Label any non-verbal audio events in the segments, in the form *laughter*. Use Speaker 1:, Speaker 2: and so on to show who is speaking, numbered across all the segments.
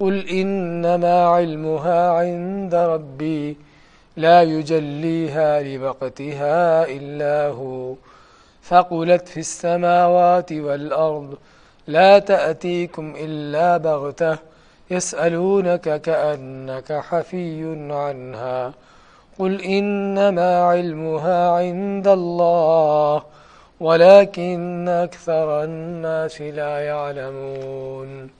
Speaker 1: قل إنما علمها عند ربي لا يجليها لوقتها إلا هو ثقلت في السماوات والأرض لا تأتيكم إلا بغتة يسألونك كأنك حفي عنها قل إنما علمها عند الله ولكن أكثر الناس لا يعلمون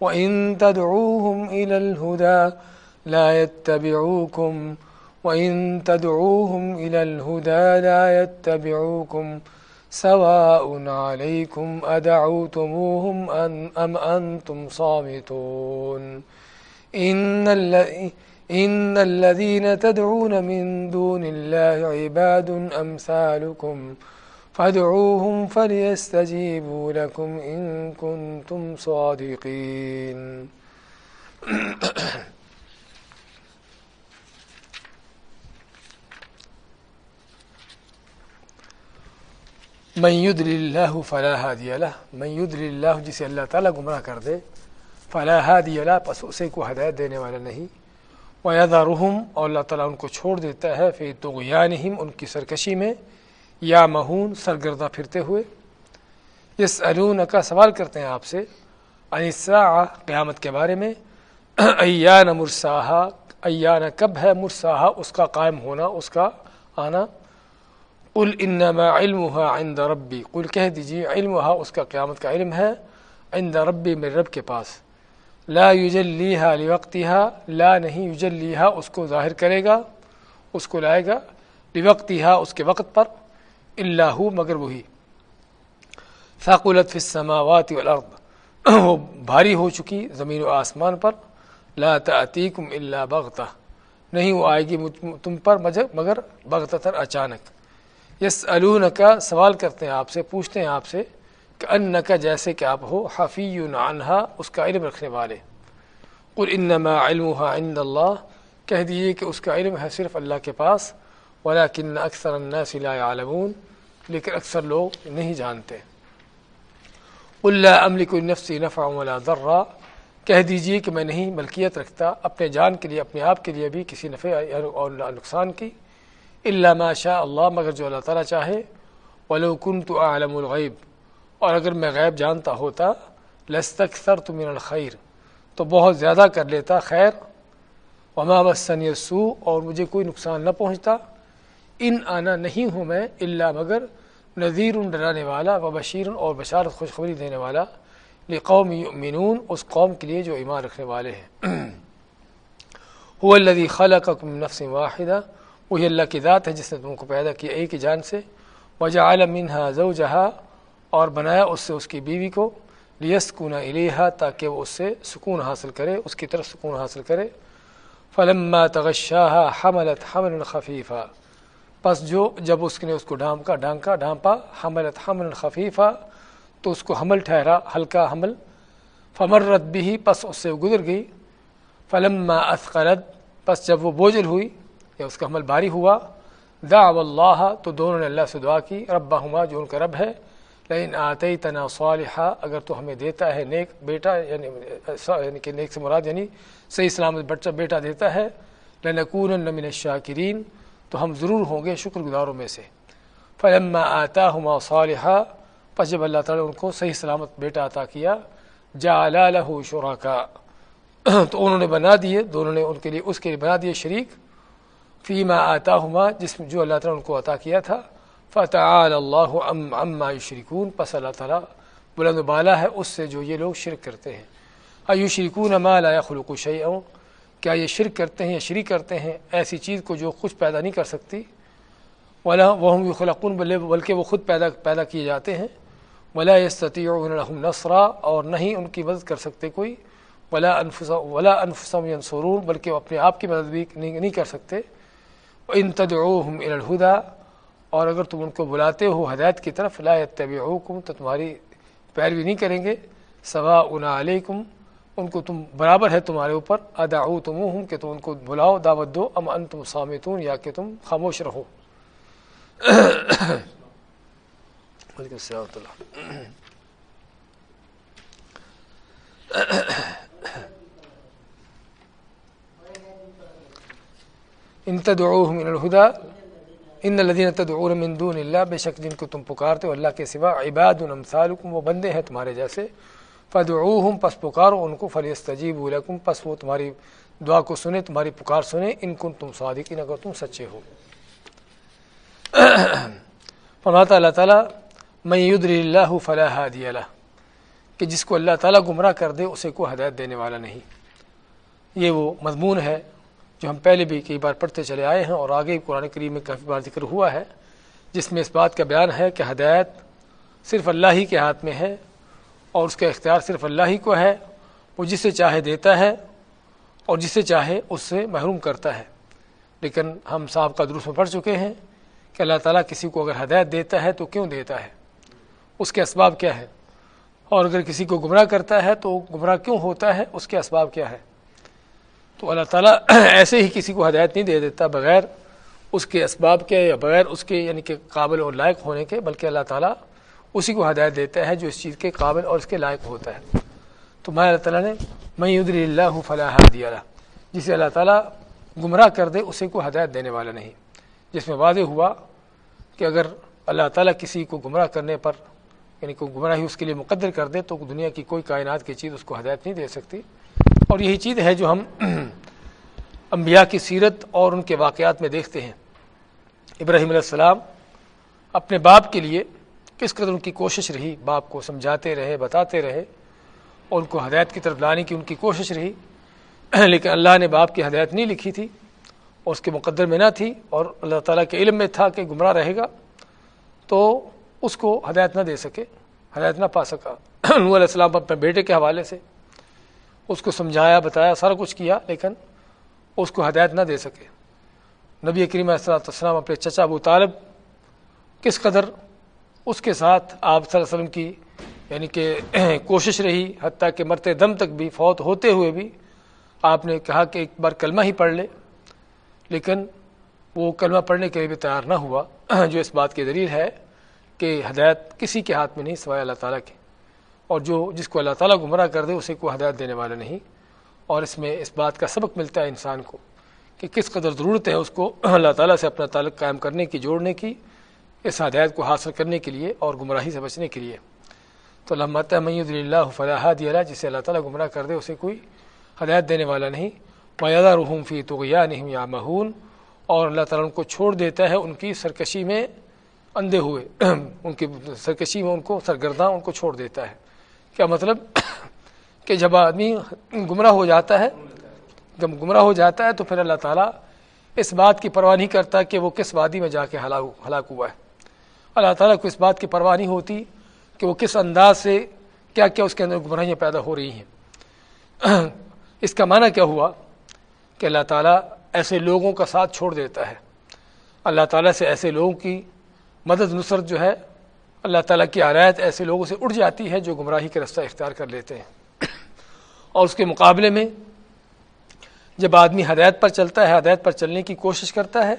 Speaker 1: وإن تدعوهم إلى الهدى لا يتبعوكم وإن تدعوهم إلى الهدى لا يتبعوكم سواء عليكم أدعوتموهم أن أم أنتم صامتون إن, إن الذين تدعون من دون الله عباد أمثالكم فادعوهم فليستجيبوا لكم إن كنتم صادقين. من يدل الله فلا هادي له. من يدل الله جسے اللہ تعالیٰ گمراہ کر دے، فلا هادي له، پس اسے کو ہدایت دینے والا نہیں۔ ويذرهم اور اللہ تعالیٰ ان کو چھوڑ دیتا ہے فی طغیانہم ان کی سرکشی میں۔ یا مہون سرگردہ پھرتے ہوئے اس ارون کا سوال کرتے ہیں آپ سے انسا قیامت کے بارے میں، ایان مرساہا، ایان کب ہے مرساہا، اس کا قائم ہونا، اس کا آنا؟ قل انما علمها عند ربی، قل کہہ دیجیے علمها، اس کا قیامت کا علم ہے، عند ربی، میرے رب کے پاس۔ لا یجلیها لوقتها لا نہیں یجلیها اس کو ظاہر کرے گا، اس کو لائے گا لوقتها اس کے وقت پر۔ اللہ مگر وہی. ثاقلت فی السماوات والارض وہ بھاری ہو چکی زمین و آسمان پر. لا تأتیکم الا بغتہ نہیں وہ آئے گی تم پر مگر بغتتر اچانک. یس کا سوال کرتے ہیں آپ سے، پوچھتے ہیں آپ سے کہ ان کا جیسے کہ آپ ہو حفی عنہا اس کا علم رکھنے والے. قل انما علمها عند اللہ کہہ دیجیے کہ اس کا علم ہے صرف اللہ کے پاس. ولیکن اکثر الناس لا يعلمون، لیکن اکثر لوگ نہیں جانتے۔ اللہ املک نفسی نفع ولا ذرہ کہہ دیجیے کہ میں نہیں ملکیت رکھتا، اپنے جان کے لیے، اپنے آپ کے لیے بھی کسی نفع اور نقصان کی اللہ ما شاء اللہ، مگر جو اللہ تعالیٰ چاہے۔ ولو كنت اعلم الغیب، اور اگر میں غیب جانتا ہوتا لستکثرت من الخیر، تو بہت زیادہ کر لیتا خیر۔ وما مسنی السوء، اور مجھے کوئی نقصان نہ پہنچتا۔ ان آنا نہیں ہوں میں اللہ مگر نذیر ڈرانے والا و بشیر اور بشارت خوشخبری دینے والا لقوم یؤمنون، اس قوم کے لیے جو ایمان رکھنے والے ہیں۔ *clears throat* هو الذي خلقكم من نفس واحدہ، وہی اللہ کی ذات ہے جس نے تم کو پیدا کیا ایک ہی جان سے۔ وجعل منها زوجها اور بنایا اس سے اس کی بیوی کو۔ لیسکن الیہا، تاکہ وہ اس سے سکون حاصل کرے، اس کی طرف سکون حاصل کرے۔ فلما تغشاها حملت حملا خفیفا۔ پس جو جب اس نے اس کو ڈھانکا ڈھانکا، ڈھانپا، حملت حمل خفیفہ تو اس کو حمل ٹھہرا، ہلکا حمل۔ فمرت بھی پس اس سے گزر گئی۔ فلما اسقلت پس جب وہ بوجھل ہوئی، یا اس کا حمل بھاری ہوا دا اللہ، تو دونوں نے اللہ سے دعا کی ربا ہما جو ان کا رب ہے لیکن آتے تنا صالحہ اگر تو ہمیں دیتا ہے نیک بیٹا یعنی یعنی کہ نیک سے مراد یعنی صحیح سلامت بچہ بیٹا دیتا ہے لنکون من الشاکرین تو ہم ضرور ہوں گے شکر گزاروں میں سے۔ فلما آتا ہما صالحہ پس جب اللہ تعالیٰ نے ان کو صحیح سلامت بیٹا عطا کیا جا لہ شرکا۔ *clears throat* تو انہوں نے بنا دیے، دونوں نے ان کے لیے، اس کے لیے بنا دیے شریک۔ فیما آتا ہما جس میں جو اللہ تعالیٰ نے ان کو عطا کیا تھا۔ فتح اللہ عما شریکون پس اللہ تعالیٰ بلند بالا ہے، اس سے جو یہ لوگ شرک کرتے ہیں۔ ایو شریکون ما لا خلوق شعیوں کیا یہ شرک کرتے ہیں یا شریک کرتے ہیں، ایسی چیز کو جو کچھ پیدا نہیں کر سکتی۔ ولا وہ خلقون بلکہ وہ خود پیدا پیدا کیے جاتے ہیں۔ ولا یستطیع الحم نصرا، اور نہیں ان کی مدد کر سکتے کوئی۔ ولا انفس ولا انفسم ینصرون بلکہ وہ اپنے آپ کی مدد بھی نہیں کر سکتے۔ ان تدعوہم الى الہدا اور اگر تم ان کو بلاتے ہو ہدایت کی طرف، لا یتبعوکم تو تمہاری پیروی نہیں کریں گے۔ سوا علیکم ان کو تم برابر ہے تمہارے اوپر، ادعو تمہم کہ تم ان کو بلاؤ، دعوت دو، ام انتم صامتون، یا کہ تم خاموش رہو۔ وعلیکم السلام اللہ۔ ان تدعوهم من الهدى ان الذين تدعون من دون اللہ، بے شک جن کو تم پکارتے ہو، اللہ کے سوا عباد امثالکم وہ بندے ہیں تمہارے جیسے۔ فدعوهم، پس پکارو ان کو فلیستجیبوا لکم پس وہ تمہاری دعا کو سنے تمہاری پکار سنے ان کن تم صادقین، اگر تم سچے ہو۔ *clears throat* فرماتا اللہ تعالیٰ میں یدر اللہ فلاح ہادی اللہ کہ جس کو اللہ تعالیٰ گمراہ کر دے، اسے کو ہدایت دینے والا نہیں۔ یہ وہ مضمون ہے جو ہم پہلے بھی کئی بار پڑھتے چلے آئے ہیں، اور آگے قرآن کریم میں کافی بار ذکر ہوا ہے، جس میں اس بات کا بیان ہے کہ ہدایت صرف اللہ ہی کے ہاتھ میں ہے اور اس کا اختیار صرف اللہ ہی کو ہے، وہ جسے چاہے دیتا ہے اور جسے چاہے اس سے محروم کرتا ہے۔ لیکن ہم صاحب کا درست میں پڑھ چکے ہیں کہ اللہ تعالیٰ کسی کو اگر ہدایت دیتا ہے تو کیوں دیتا ہے؟ اس کے اسباب کیا ہے اور اگر کسی کو گمراہ کرتا ہے تو گمراہ کیوں ہوتا ہے؟ اس کے اسباب کیا ہے تو اللہ تعالیٰ *clears throat* ایسے ہی کسی کو ہدایت نہیں دے دیتا بغیر اس کے اسباب کے یا بغیر اس کے یعنی کہ قابل اور لائق ہونے کے، بلکہ اللہ تعالیٰ اسی کو ہدایت دیتا ہے جو اس چیز کے قابل اور اس کے لائق ہوتا ہے۔ تو میں اللہ تعالیٰ نے میں ادری اللہ فلاح دیا جسے اللہ تعالیٰ گمراہ کر دے، اسے کو ہدایت دینے والا نہیں۔ جس میں واضح ہوا کہ اگر اللہ تعالیٰ کسی کو گمراہ کرنے پر یعنی کوئی گمراہی اس کے لیے مقدر کر دے، تو دنیا کی کوئی کائنات کی چیز اس کو ہدایت نہیں دے سکتی۔ اور یہی چیز ہے جو ہم *clears throat* انبیاء کی سیرت اور ان کے واقعات میں دیکھتے ہیں۔ ابراہیم علیہ السلام اپنے باپ کے لیے کس قدر ان کی کوشش رہی؟ باپ کو سمجھاتے رہے، بتاتے رہے، اور ان کو ہدایت کی طرف لانے کی ان کی کوشش رہی۔ *clears throat* لیکن اللہ نے باپ کی ہدایت نہیں لکھی تھی، اور اس کے مقدر میں نہ تھی، اور اللہ تعالیٰ کے علم میں تھا کہ گمراہ رہے گا، تو اس کو ہدایت نہ دے سکے، ہدایت نہ پا سکا۔ *clears throat* نور علیہ السلام اپنے بیٹے کے حوالے سے اس کو سمجھایا، بتایا، سارا کچھ کیا، لیکن اس کو ہدایت نہ دے سکے۔ نبی کریم علیہ السلام اپنے چچا ابو طالب کس قدر اس کے ساتھ آپ صلی اللہ علیہ وسلم کی یعنی کہ *clears throat* کوشش رہی، حتیٰ کہ مرتے دم تک بھی، فوت ہوتے ہوئے بھی آپ نے کہا کہ ایک بار کلمہ ہی پڑھ لے۔ لیکن وہ کلمہ پڑھنے کے لیے بھی تیار نہ ہوا۔ *clears throat* جو اس بات کی دلیل ہے کہ ہدایت کسی کے ہاتھ میں نہیں سوائے اللہ تعالیٰ کے اور جو جس کو اللہ تعالیٰ گمراہ کر دے، اسے کو ہدایت دینے والا نہیں۔ اور اس میں اس بات کا سبق ملتا ہے انسان کو کہ کس قدر ضرورت ہے اس کو *clears throat* اللہ تعالیٰ سے اپنا تعلق قائم کرنے کی، جوڑنے کی۔ اس ہدایت کو حاصل کرنے کے لیے اور گمراہی سے بچنے کے لیے۔ تو اللہ میود اللہ فلاح اللہ جسے اللہ تعالیٰ گمراہ کر دے، اسے کوئی ہدایت دینے والا نہیں۔ میادہ رحم فی تو یا نہیں یا مہون اور اللہ تعالیٰ ان کو چھوڑ دیتا ہے، ان کی سرکشی میں اندھے ہوئے۔ *clears throat* ان کی سرکشی میں ان کو، سرگرداں ان کو چھوڑ دیتا ہے۔ کیا مطلب؟ *clears throat* کہ جب آدمی گمراہ ہو جاتا ہے، جب گمراہ ہو جاتا ہے تو پھر اللہ تعالیٰ اس بات کی پرواہ نہیں کرتا کہ وہ کس وادی میں جا کے ہلاک ہوا ہے۔ اللہ تعالیٰ کو اس بات کی پرواہ نہیں ہوتی کہ وہ کس انداز سے کیا کیا اس کے اندر گمراہیاں پیدا ہو رہی ہیں۔ *clears throat* اس کا معنی کیا ہوا؟ کہ اللہ تعالیٰ ایسے لوگوں کا ساتھ چھوڑ دیتا ہے۔ اللہ تعالیٰ سے ایسے لوگوں کی مدد نصرت جو ہے، اللہ تعالیٰ کی آرایت ایسے لوگوں سے اٹھ جاتی ہے جو گمراہی کے رستہ اختیار کر لیتے ہیں۔ اور اس کے مقابلے میں جب آدمی ہدایت پر چلتا ہے، ہدایت پر چلنے کی کوشش کرتا ہے،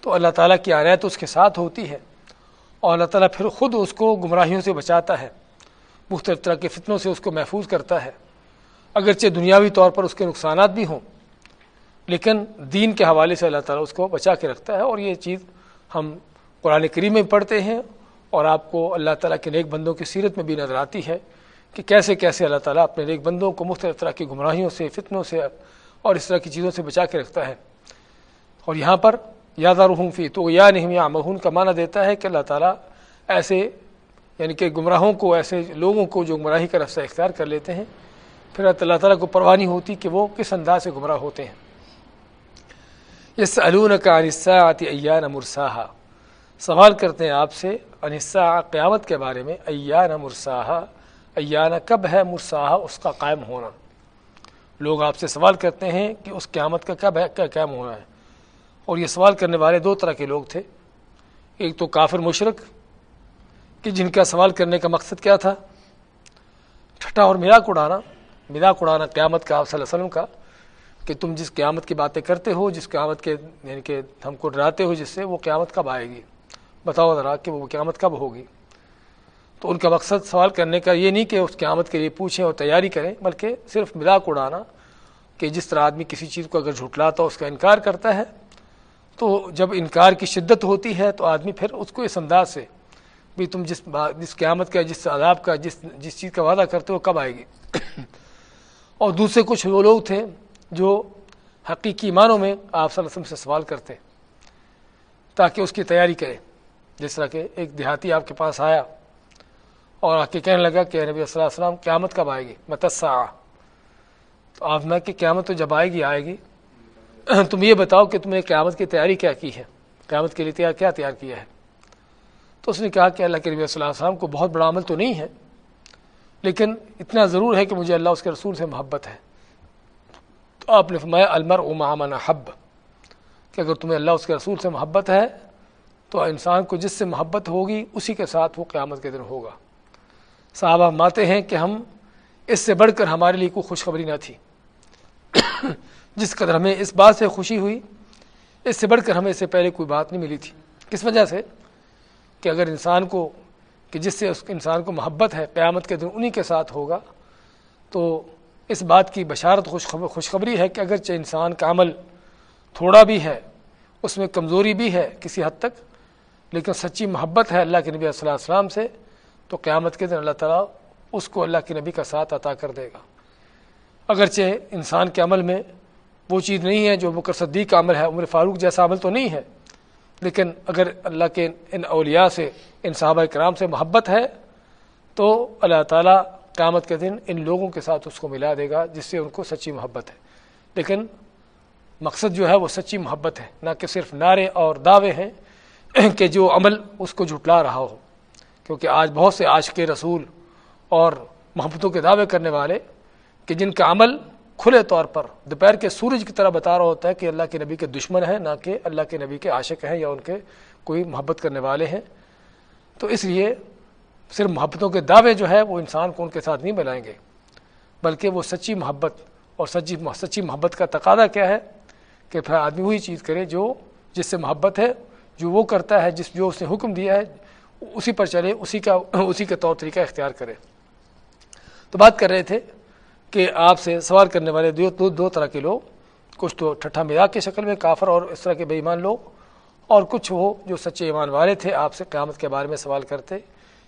Speaker 1: تو اللہ تعالیٰ کی عنایت اس کے ساتھ ہوتی ہے۔ اور اللہ تعالیٰ پھر خود اس کو گمراہیوں سے بچاتا ہے، مختلف طرح کے فتنوں سے اس کو محفوظ کرتا ہے۔ اگرچہ دنیاوی طور پر اس کے نقصانات بھی ہوں، لیکن دین کے حوالے سے اللہ تعالیٰ اس کو بچا کے رکھتا ہے اور یہ چیز ہم قرآن کریم میں پڑھتے ہیں اور آپ کو اللہ تعالیٰ کے نیک بندوں کی سیرت میں بھی نظر آتی ہے کہ کیسے کیسے اللہ تعالیٰ اپنے نیک بندوں کو مختلف طرح کی گمراہیوں سے، فتنوں سے اور اس طرح کی چیزوں سے بچا کے رکھتا ہے۔ اور یہاں پر یادار فی تو یا نہیں یا مہون کا معنی دیتا ہے کہ اللہ تعالیٰ ایسے یعنی کہ گمراہوں کو، ایسے لوگوں کو جو گمراہی کا رستہ اختیار کر لیتے ہیں، پھر اللہ تعالیٰ کو پروانی ہوتی کہ وہ کس انداز سے گمراہ ہوتے ہیں۔ اس علون کا انصہ آتی ایان مرساہا۔ سوال کرتے ہیں آپ سے انصہ قیامت کے بارے میں، ایان مرساہا۔ ایانہ کب ہے مرساہا؟ اس کا قائم ہونا۔ لوگ آپ سے سوال کرتے ہیں کہ اس قیامت کا کب ہے کیا قائم ہونا ہے۔ اور یہ سوال کرنے والے دو طرح کے لوگ تھے۔ ایک تو کافر مشرق کہ جن کا سوال کرنے کا مقصد کیا تھا؟ ٹھٹا اور مراق اڑانا مراق اڑانا قیامت کا آپ صلی اللہ علیہ وسلم کا، کہ تم جس قیامت کی باتیں کرتے ہو، جس قیامت کے یعنی کہ ہم کو ڈراتے ہو، جس سے وہ قیامت کب آئے گی؟ بتاؤ ذرا کہ وہ قیامت کب ہوگی؟ تو ان کا مقصد سوال کرنے کا یہ نہیں کہ اس قیامت کے لیے پوچھیں اور تیاری کریں، بلکہ صرف مراق اڑانا کہ جس طرح آدمی کسی چیز کو اگر جھٹلاتا، اس کا انکار کرتا ہے تو جب انکار کی شدت ہوتی ہے تو آدمی پھر اس کو اس انداز سے بھی تم جس جس قیامت کا جس عذاب کا جس جس چیز کا وعدہ کرتے ہو، کب آئے گی؟ *coughs* اور دوسرے کچھ وہ لوگ تھے جو حقیقی معنوں میں آپ صلی اللہ علیہ وسلم سے سوال کرتے تاکہ اس کی تیاری کرے جس طرح کہ ایک دیہاتی آپ کے پاس آیا اور آ کے کہنے لگا کہ نبی صلی اللہ علیہ وسلم، قیامت کب آئے گی؟ متسا تو آپ میں کہ قیامت تو جب آئے گی آئے گی۔ *clears throat* تم یہ بتاؤ کہ تم نے قیامت کی تیاری کیا کی ہے؟ قیامت کے لیے تیار کیا تیار کیا ہے؟ تو اس نے کہا کہ اللہ کے نبی صلی اللہ علیہ وسلم کو بہت بڑا عمل تو نہیں ہے، لیکن اتنا ضرور ہے کہ مجھے اللہ اس کے رسول سے محبت ہے۔ تو آپ نے فرمایا المر امامن حب۔ کہ اگر تمہیں اللہ اس کے رسول سے محبت ہے، تو انسان کو جس سے محبت ہوگی، اسی کے ساتھ وہ قیامت کے دن ہوگا۔ صحابہ ماتے ہیں کہ ہم اس سے بڑھ کر ہمارے لیے کوئی خوشخبری نہ تھی۔ جس قدر ہمیں اس بات سے خوشی ہوئی، اس سے بڑھ کر ہمیں اس سے پہلے کوئی بات نہیں ملی تھی۔ کس وجہ سے؟ کہ اگر انسان کو، کہ جس سے اس انسان کو محبت ہے، قیامت کے دن انہی کے ساتھ ہوگا، تو اس بات کی بشارت خوشخبری ہے کہ اگرچہ انسان کا عمل تھوڑا بھی ہے، اس میں کمزوری بھی ہے کسی حد تک، لیکن سچی محبت ہے اللہ کے نبی صلی اللہ علیہ وسلم سے، تو قیامت کے دن اللہ تعالیٰ اس کو اللہ کے نبی کا ساتھ عطا کر دے گا۔ اگرچہ انسان کے عمل میں وہ چیز نہیں ہے جو بکر صدیق کا عمل ہے، عمر فاروق جیسا عمل تو نہیں ہے۔ لیکن اگر اللہ کے ان اولیاء سے، ان صحابہ کرام سے محبت ہے، تو اللہ تعالیٰ قیامت کے دن ان لوگوں کے ساتھ اس کو ملا دے گا جس سے ان کو سچی محبت ہے۔ لیکن مقصد جو ہے وہ سچی محبت ہے، نہ کہ صرف نعرے اور دعوے ہیں *clears throat* کہ جو عمل اس کو جھٹلا رہا ہو۔ کیونکہ آج بہت سے عاشق رسول اور محبتوں کے دعوے کرنے والے کہ جن کا عمل کھلے طور پر دوپہر کے سورج کی طرح بتا رہا ہوتا ہے کہ اللہ کے نبی کے دشمن ہیں، نہ کہ اللہ کے نبی کے عاشق ہیں یا ان کے کوئی محبت کرنے والے ہیں۔ تو اس لیے صرف محبتوں کے دعوے جو ہے وہ انسان کو ان کے ساتھ نہیں بنائیں گے، بلکہ وہ سچی محبت اور سچی سچی محبت کا تقاضا کیا ہے کہ پھر آدمی وہی چیز کرے جو، جس سے محبت ہے، جو وہ کرتا ہے، جس، جو اس نے حکم دیا ہے، اسی پر چلے، اسی کا اسی کا طور طریقہ اختیار کرے۔ تو بات کر رہے تھے کہ آپ سے سوال کرنے والے دو دو, دو طرح کے لوگ کچھ تو ٹھٹھا مزاق کی شکل میں کافر اور اس طرح کے بے ایمان لوگ اور کچھ وہ جو سچے ایمان والے تھے آپ سے قیامت کے بارے میں سوال کرتے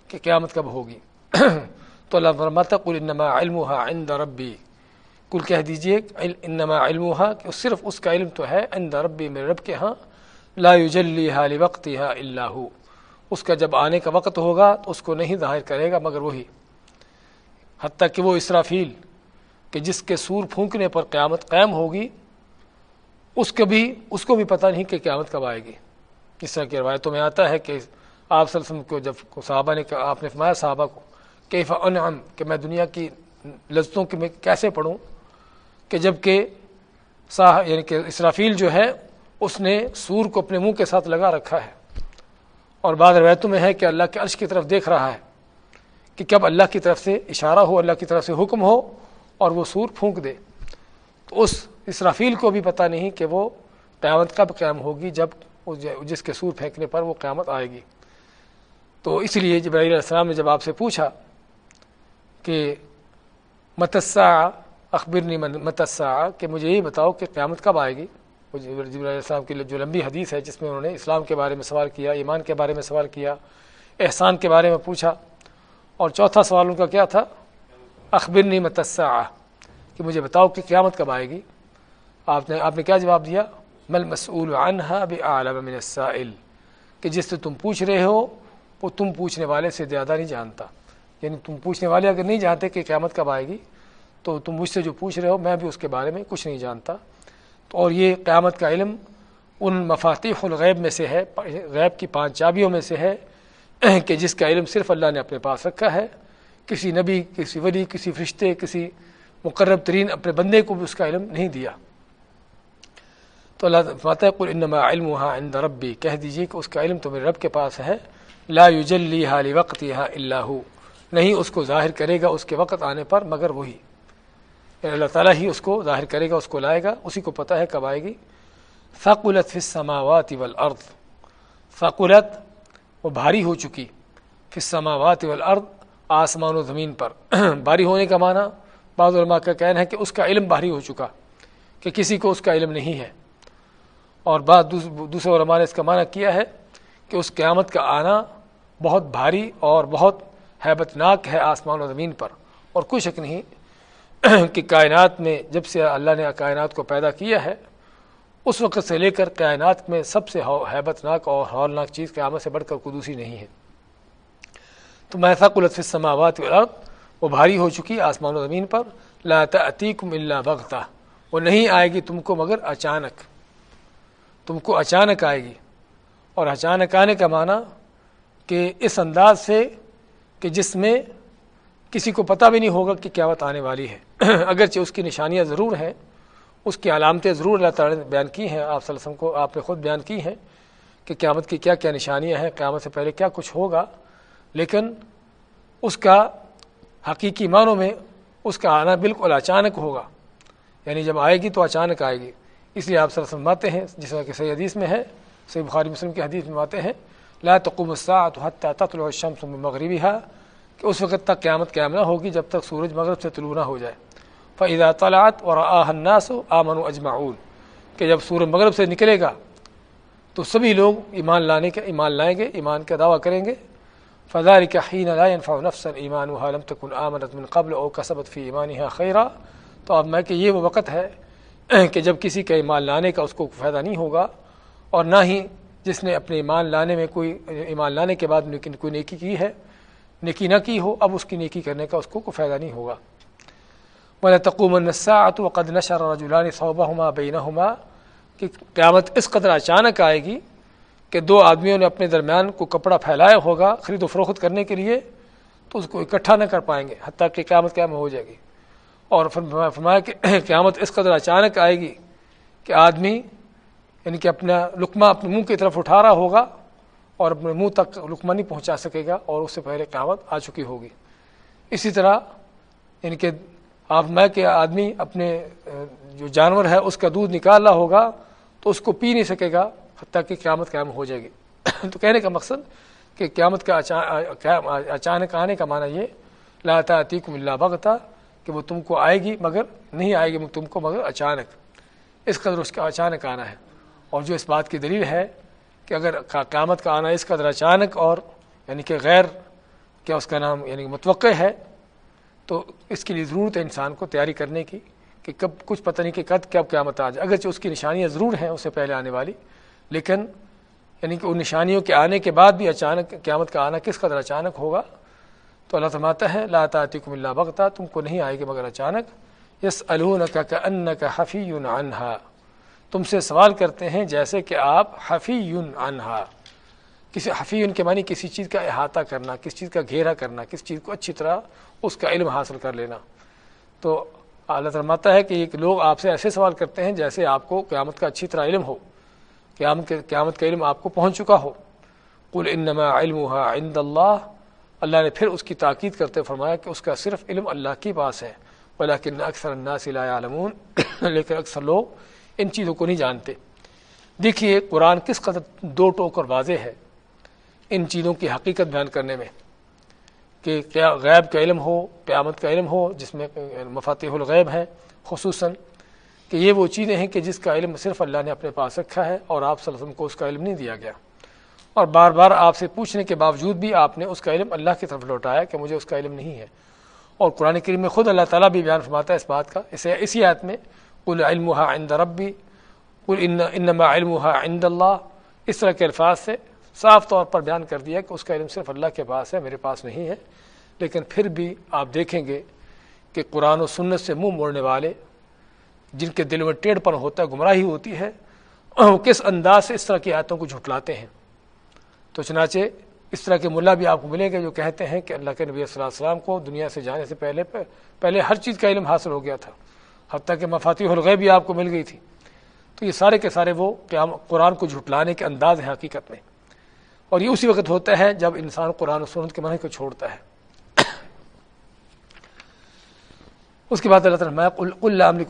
Speaker 1: کہ قیامت کب ہوگی۔ *clears throat* تو اللہ فرماتا کل انما علم عند ربی کل کہہ دیجیے انما علم کہ صرف اس کا علم تو ہے عند ربی میرے رب کے ہاں۔ لا یجلی حال وقت اللہ اس کا جب آنے کا وقت ہوگا تو اس کو نہیں ظاہر کرے گا مگر وہی۔ حتیٰ کہ وہ اسرافیل کہ جس کے سور پھونکنے پر قیامت قائم ہوگی، اس کو بھی، اس کو بھی پتہ نہیں کہ قیامت کب آئے گی۔ اس طرح کی روایتوں میں آتا ہے کہ آپ صلی اللہ علیہ وسلم کو جب صحابہ نے آپ نے فرمایا صحابہ کو کہ انعم، کہ میں دنیا کی لذتوں کے میں کیسے پڑھوں؟ کہ جبکہ ساہ یعنی کہ اسرافیل جو ہے، اس نے سور کو اپنے منہ کے ساتھ لگا رکھا ہے۔ اور بعض روایتوں میں ہے کہ اللہ کے عرش کی طرف دیکھ رہا ہے کہ کب اللہ کی طرف سے اشارہ ہو، اللہ کی طرف سے حکم ہو اور وہ سور پھونک دے، تو اس اسرافیل کو بھی پتہ نہیں کہ وہ قیامت کب قیام ہوگی جب جس کے سور پھینکنے پر وہ قیامت آئے گی۔ تو اس لیے جبرائیل علیہ السلام نے جب آپ سے پوچھا کہ متسا اخبرنی متسا کہ مجھے یہ بتاؤ کہ قیامت کب آئے گی؟ جب علیہ السلام کی جو لمبی حدیث ہے جس میں انہوں نے اسلام کے بارے میں سوال کیا، ایمان کے بارے میں سوال کیا، احسان کے بارے میں پوچھا، اور چوتھا سوال ان کا کیا تھا؟ اخبرنی متسا کہ مجھے بتاؤ کہ قیامت کب آئے گی؟ آپ نے آپ نے کیا جواب دیا؟ مل مسول عنہا بعالم من السائل، کہ جس سے تم پوچھ رہے ہو، وہ تم پوچھنے والے سے زیادہ نہیں جانتا۔ یعنی تم پوچھنے والے اگر نہیں جانتے کہ قیامت کب آئے گی، تو تم مجھ سے جو پوچھ رہے ہو، میں بھی اس کے بارے میں کچھ نہیں جانتا۔ تو اور یہ قیامت کا علم ان مفاتیح الغیب میں سے ہے، غیب کی پانچ چابیوں میں سے ہے، کہ جس کا علم صرف اللہ نے اپنے پاس رکھا ہے۔ کسی نبی، کسی ولی، کسی فرشتے، کسی مقرب ترین اپنے بندے کو بھی اس کا علم نہیں دیا۔ تو اللہ فاتح قل انما علم عند ربی کہہ دیجیے کہ اس کا علم تو میرے رب کے پاس ہے۔ لا یجلی حال وقت یہاں اللہ نہیں اس کو ظاہر کرے گا اس کے وقت آنے پر، مگر وہی۔ یعنی اللہ تعالیٰ ہی اس کو ظاہر کرے گا، اس کو لائے گا۔ اسی کو پتہ ہے کب آئے گی۔ ثقلت فی السماوات والارض ثقلت وہ بھاری ہو چکی۔ فی السماوات والارض آسمان و زمین پر۔ *clears throat* بھاری ہونے کا معنی بعض علماء کا کہنا ہے کہ اس کا علم بھاری ہو چکا کہ کسی کو اس کا علم نہیں ہے۔ اور بعض دوسرے علماء نے اس کا معنی کیا ہے کہ اس قیامت کا آنا بہت بھاری اور بہت حیبت ناک ہے آسمان و زمین پر۔ اور کوئی شک نہیں *clears throat* کہ کائنات میں جب سے اللہ نے کائنات کو پیدا کیا ہے، اس وقت سے لے کر کائنات میں سب سے حیبت ناک اور ہولناک چیز قیامت سے بڑھ کر قدوسی نہیں ہے۔ تو محسا قلط سماوات والارض وہ بھاری ہو چکی آسمان و زمین پر، لا تأتیکم الا بغتہ وہ نہیں آئے گی تم کو مگر اچانک۔ تم کو اچانک آئے گی۔ اور اچانک آنے کا معنی کہ اس انداز سے کہ جس میں کسی کو پتہ بھی نہیں ہوگا کہ کیا آنے والی ہے۔ *clears throat* اگرچہ اس کی نشانیاں ضرور ہیں، اس کی علامتیں ضرور اللہ تعالیٰ نے بیان کی ہیں، آپ صلی اللہ علیہ وسلم کو آپ نے خود بیان کی ہیں کہ قیامت کی کیا کیا نشانیاں ہیں، قیامت سے پہلے کیا کچھ ہوگا۔ لیکن اس کا حقیقی معنوں میں اس کا آنا بالکل اچانک ہوگا۔ یعنی جب آئے گی تو اچانک آئے گی۔ اس لیے آپ صلی اللہ ہیں، جس طرح کہ صحیح حدیث میں ہے، صحیح بخاری مسلم کی حدیث میں آتے ہیں، لا تقوم الساعة حتى تطلع الشمس من مغربها، کہ اس وقت تک قیامت قیام نہ ہوگی جب تک سورج مغرب سے طلوع نہ ہو جائے۔ فَإِذَا طَلَعَتْ وَرَآهَا النَّاسُ آمَنُوا أَجْمَعُونَ۔ کہ جب سورج مغرب سے نکلے گا، تو سبھی لوگ ایمان لانے کے، ایمان لائیں گے، ایمان کا دعویٰ کریں گے۔ فذلك حين لا ينفع نفسا ايمانها لم تكن امنت من قبل او كسبت في ایمانها خيرا. تو اب میں کہ یہ وہ وقت ہے کہ جب کسی کا ایمان لانے کا اس کو فائدہ نہیں ہوگا اور نہ ہی جس نے اپنے ایمان لانے میں کوئی ایمان لانے کے بعد لیکن کوئی نیکی کی ہے، نیکی نہ کی ہو، اب اس کی نیکی کرنے کا اس کو کوئی فائدہ نہیں ہوگا۔ بولے تقوم النساعت وقد نشر رجلان صوبہما بینہما کہ قیامت اس قدر اچانک آئے گی کہ دو آدمیوں نے اپنے درمیان کو کپڑا پھیلایا ہوگا خرید و فروخت کرنے کے لیے، تو اس کو اکٹھا نہ کر پائیں گے، حتیٰ کہ قیامت قیام ہو جائے گی۔ اور فرمایا کہ *clears throat* قیامت اس قدر اچانک آئے گی کہ آدمی یعنی کہ اپنا لقمہ اپنے منہ کی طرف اٹھا رہا ہوگا اور اپنے منہ تک لقمہ نہیں پہنچا سکے گا اور اس سے پہلے قیامت آ چکی ہوگی۔ اسی طرح یعنی کہ آپ میں کہ آدمی اپنے جو جانور ہے، اس کا دودھ نکال رہا ہوگا تو اس کو پی نہیں سکے گا حتیٰ کہ قیامت قیام ہو جائے گی۔ *coughs* تو کہنے کا مقصد کہ قیامت کا اچانک آنے کا معنی یہ لاتا عتیق اللہ بغتا کہ وہ تم کو آئے گی مگر نہیں آئے گی تم کو مگر اچانک۔ اس قدر اس کا اچانک آنا ہے۔ اور جو اس بات کی دلیل ہے کہ اگر قیامت کا آنا اس قدر اچانک اور یعنی کہ غیر کیا اس کا نام یعنی متوقع ہے، تو اس کے لیے ضرورت ہے انسان کو تیاری کرنے کی کہ کب، کچھ پتہ نہیں کہ کب کب قیامت آ جائے۔ اگرچہ اس کی نشانیاں ضرور ہیں اس سے پہلے آنے والی لیکن یعنی کہ ان نشانیوں کے آنے کے بعد بھی اچانک قیامت کا آنا کس قدر اچانک ہوگا؟ تو اللہ تماتا ہے، لا تعطیکم اللہ بغتا تم کو نہیں آئے گی مگر اچانک۔ یس الونکا کا ان کا حفی عنہا۔ تم سے سوال کرتے ہیں جیسے کہ آپ حفی یون انہا کسی حفی یون کے معنی کسی چیز کا احاطہ کرنا کس چیز کا گھیرا کرنا کس چیز کو اچھی طرح اس کا علم حاصل کر لینا۔ تو اللہ تعالیٰ ہے کہ ایک لوگ آپ سے ایسے سوال کرتے ہیں جیسے آپ کو قیامت کا اچھی طرح علم ہو۔ قیامت قیامت کا علم آپ کو پہنچ چکا ہو۔ کل انما علم عند اللہ اللہ نے پھر اس کی تاکید کرتے فرمایا کہ اس کا صرف علم اللہ کے پاس ہے۔ بلاکن اکثر الناس لا يعلمون۔ *clears throat* لیکن اکثر لوگ ان چیزوں کو نہیں جانتے۔ دیکھیے، قرآن کس قدر دو ٹوک اور واضح ہے ان چیزوں کی حقیقت بیان کرنے میں۔ کہ کیا غیب کا علم ہو، قیامت کا علم ہو، جس میں مفاتیح الغیب ہیں، خصوصاً کہ یہ وہ چیزیں ہیں کہ جس کا علم صرف اللہ نے اپنے پاس رکھا ہے اور آپ صلی اللہ علیہ وسلم کو اس کا علم نہیں دیا گیا۔ اور بار بار آپ سے پوچھنے کے باوجود بھی آپ نے اس کا علم اللہ کی طرف لوٹایا کہ مجھے اس کا علم نہیں ہے۔ اور قرآن کریم میں خود اللہ تعالیٰ بھی بیان فرماتا ہے اس بات کا۔ اسے اسی آیت میں کل علم عند ربی کل انما علم عند اللہ اس طرح کے الفاظ سے صاف طور پر بیان کر دیا کہ اس کا علم صرف اللہ کے پاس ہے، میرے پاس نہیں ہے۔ لیکن پھر بھی آپ دیکھیں گے کہ قرآن و سنت سے منہ موڑنے والے جن کے دل میں ٹیڑھ پر ہوتا ہے، گمراہی ہوتی ہے، وہ کس انداز سے اس طرح کی آیتوں کو جھٹلاتے ہیں؟ تو چنانچہ اس طرح کے ملا بھی آپ کو ملیں گے جو کہتے ہیں کہ اللہ کے نبی صلی اللہ علیہ وسلم کو دنیا سے جانے سے پہلے پہلے ہر چیز کا علم حاصل ہو گیا تھا۔ حتیٰ کہ مفاتی حلغے بھی آپ کو مل گئی تھی۔ تو یہ سارے کے سارے وہ قرآن کو جھٹلانے کے انداز ہیں حقیقت میں۔ اور یہ اسی وقت ہوتا ہے جب انسان قرآن و سنت کے منع کو چھوڑتا ہے۔ اس کے بعد اللہ تعالیٰ میں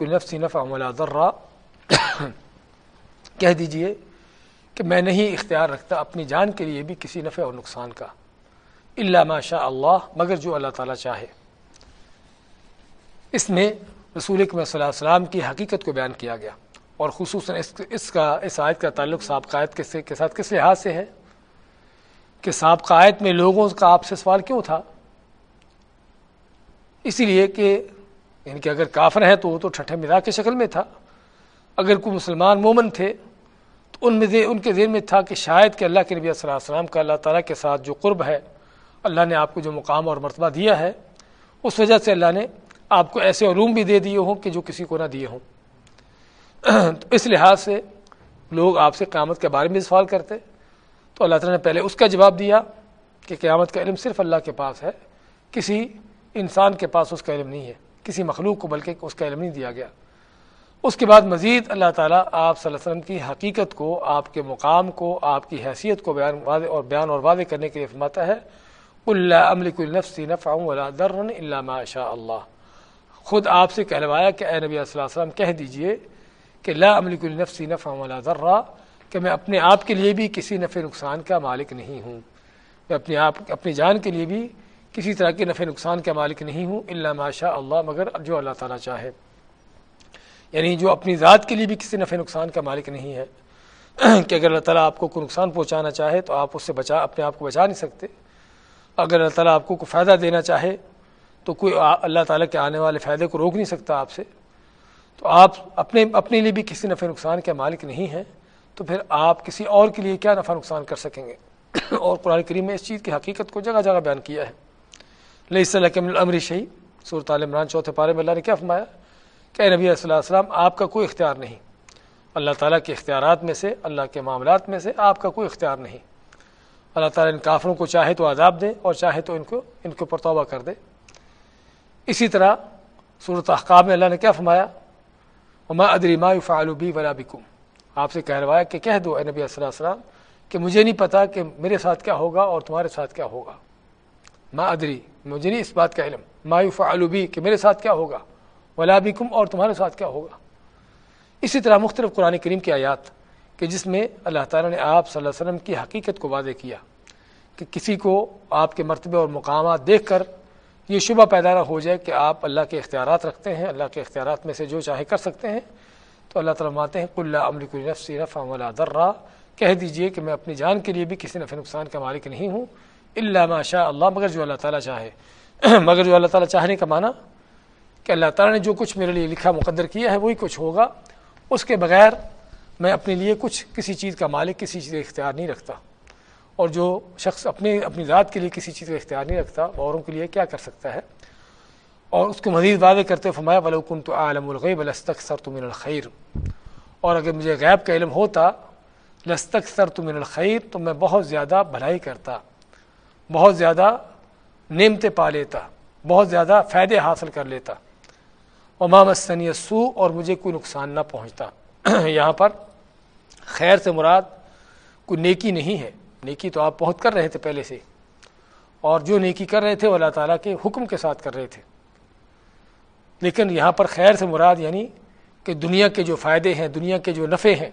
Speaker 1: نفسی نفع ذرا کہہ دیجیے کہ میں نہیں اختیار رکھتا اپنی جان کے لیے بھی کسی نفع اور نقصان کا۔ اللہ ماشاء اللہ، مگر جو اللہ تعالیٰ چاہے۔ اس میں رسول صلی اللہ علیہ وسلم کی حقیقت کو بیان کیا گیا۔ اور خصوصاً اس اس کا اس آیت کا تعلق سابقہ آیت کے ساتھ کس لحاظ سے ہے؟ کہ سابقہ آیت میں لوگوں کا آپ سے سوال کیوں تھا؟ اسی لیے کہ یعنی کہ اگر کافر ہیں تو وہ تو ٹھٹھے مزاح کی شکل میں تھا۔ اگر کوئی مسلمان مومن تھے تو ان میں ان کے ذہن میں تھا کہ شاید کہ اللہ کے نبی صلی اللہ علیہ وسلم کا اللہ تعالیٰ کے ساتھ جو قرب ہے، اللہ نے آپ کو جو مقام اور مرتبہ دیا ہے، اس وجہ سے اللہ نے آپ کو ایسے علوم بھی دے دیے ہوں کہ جو کسی کو نہ دیے ہوں۔ *clears throat* تو اس لحاظ سے لوگ آپ سے قیامت کے بارے میں سوال کرتے۔ تو اللہ تعالیٰ نے پہلے اس کا جواب دیا کہ قیامت کا علم صرف اللہ کے پاس ہے، کسی انسان کے پاس اس کا علم نہیں ہے۔ کسی مخلوق کو، بلکہ اس کا علم نہیں دیا گیا۔ اس کے بعد مزید اللہ تعالیٰ آپ صلی اللہ علیہ وسلم کی حقیقت کو، آپ کے مقام کو، آپ کی حیثیت کو بیان واضح اور بیان اور واضح کرنے کے لیے فرماتا ہے اللہ املک النفسی نفع ولا درن اللہ ماشاء اللہ۔ خود آپ سے کہلوایا کہ اے نبی صلی اللہ علیہ وسلم، کہہ دیجیے کہ لا املک النفسی نفع ولا ذرہ کہ میں اپنے آپ کے لیے بھی کسی نفع نقصان کا مالک نہیں ہوں۔ میں اپنے آپ، اپنی جان کے لیے بھی کسی طرح کے نفع نقصان کا مالک نہیں ہوں اللہ ماشاء اللہ، مگر جو اللہ تعالیٰ چاہے۔ یعنی جو اپنی ذات کے لیے بھی کسی نفع نقصان کا مالک نہیں ہے، *clears throat* کہ اگر اللہ تعالیٰ آپ کو کوئی نقصان پہنچانا چاہے تو آپ اس سے بچا، اپنے آپ کو بچا نہیں سکتے۔ اگر اللہ تعالیٰ آپ کو کوئی فائدہ دینا چاہے تو کوئی اللہ تعالیٰ کے آنے والے فائدے کو روک نہیں سکتا آپ سے۔ تو آپ اپنے اپنے لیے بھی کسی نفع نقصان کے مالک نہیں ہیں، تو پھر آپ کسی اور کے لیے کیا نفع نقصان کر سکیں گے؟ *clears throat* اور قرآن کریم میں اس چیز کی حقیقت کو جگہ جگہ بیان کیا ہے۔ لئی صلی اللہ عمر شہی صورت عمران چوتھے پارے میں اللہ نے کیا فرمایا؟ کہ نبی صلی اللہ علیہ وسلم، آپ کا کوئی اختیار نہیں۔ اللہ تعالیٰ کے اختیارات میں سے، اللہ کے معاملات میں سے آپ کا کوئی اختیار نہیں۔ اللہ تعالیٰ ان کافروں کو چاہے تو عذاب دے اور چاہے تو ان کو، ان کے اوپر توبہ کر دے۔ اسی طرح صورت احکاب میں اللہ نے کیا فرمایا؟ ما ادری ما فعلوبی ولا بکم۔ آپ سے کہلوایا کہ کہہ دو اے نبی صلی اللہ علیہ وسلم کہ مجھے نہیں پتا کہ میرے ساتھ کیا ہوگا اور تمہارے ساتھ کیا ہوگا۔ ما ادری مجھے نہیں اس بات کا علم۔ ما فعلوبی کہ میرے ساتھ کیا ہوگا؟ ولا بکم، اور تمہارے ساتھ کیا ہوگا؟ اسی طرح مختلف قرآن کریم کی آیات کہ جس میں اللہ تعالیٰ نے آپ صلی اللہ علیہ وسلم کی حقیقت کو واضح کیا کہ کسی کو آپ کے مرتبے اور مقامات دیکھ کر یہ شبہ پیدا نہ ہو جائے کہ آپ اللہ کے اختیارات رکھتے ہیں، اللہ کے اختیارات میں سے جو چاہے کر سکتے ہیں، تو اللہ تعالیٰ ماتے ہیں کلّہ امریک نفسی نفع ولا درا کہہ دیجیے کہ میں اپنی جان کے لیے بھی کسی نفع نقصان کا مالک نہیں ہوں۔ اللہ ماشاء اللہ، مگر جو اللہ تعالیٰ چاہے۔ *clears throat* مگر جو اللہ تعالیٰ چاہنے کا معنی کہ اللہ تعالیٰ نے جو کچھ میرے لیے لکھا، مقدر کیا ہے، وہی کچھ ہوگا۔ اس کے بغیر میں اپنے لیے کچھ کسی چیز کا مالک، کسی چیز کا اختیار نہیں رکھتا۔ اور جو شخص اپنے اپنی ذات کے لیے کسی چیز کا اختیار نہیں رکھتا اوروں کے لیے کیا کر سکتا ہے؟ اور اس کو مزید واضح کرتے فرمایا ولوکن تو عالم الغیب لستک سر تمن الخیر اور اگر مجھے غیب کا علم ہوتا لستک سر تمن الخیر، تو میں بہت زیادہ بھلائی کرتا۔ بہت زیادہ نعمتیں پا لیتا، بہت زیادہ فائدے حاصل کر لیتا۔ امام سنی سو اور مجھے کوئی نقصان نہ پہنچتا۔ *clears throat* یہاں پر خیر سے مراد کوئی نیکی نہیں ہے۔ نیکی تو آپ بہت کر رہے تھے پہلے سے۔ اور جو نیکی کر رہے تھے وہ اللہ تعالیٰ کے حکم کے ساتھ کر رہے تھے۔ لیکن یہاں پر خیر سے مراد یعنی کہ دنیا کے جو فائدے ہیں، دنیا کے جو نفع ہیں،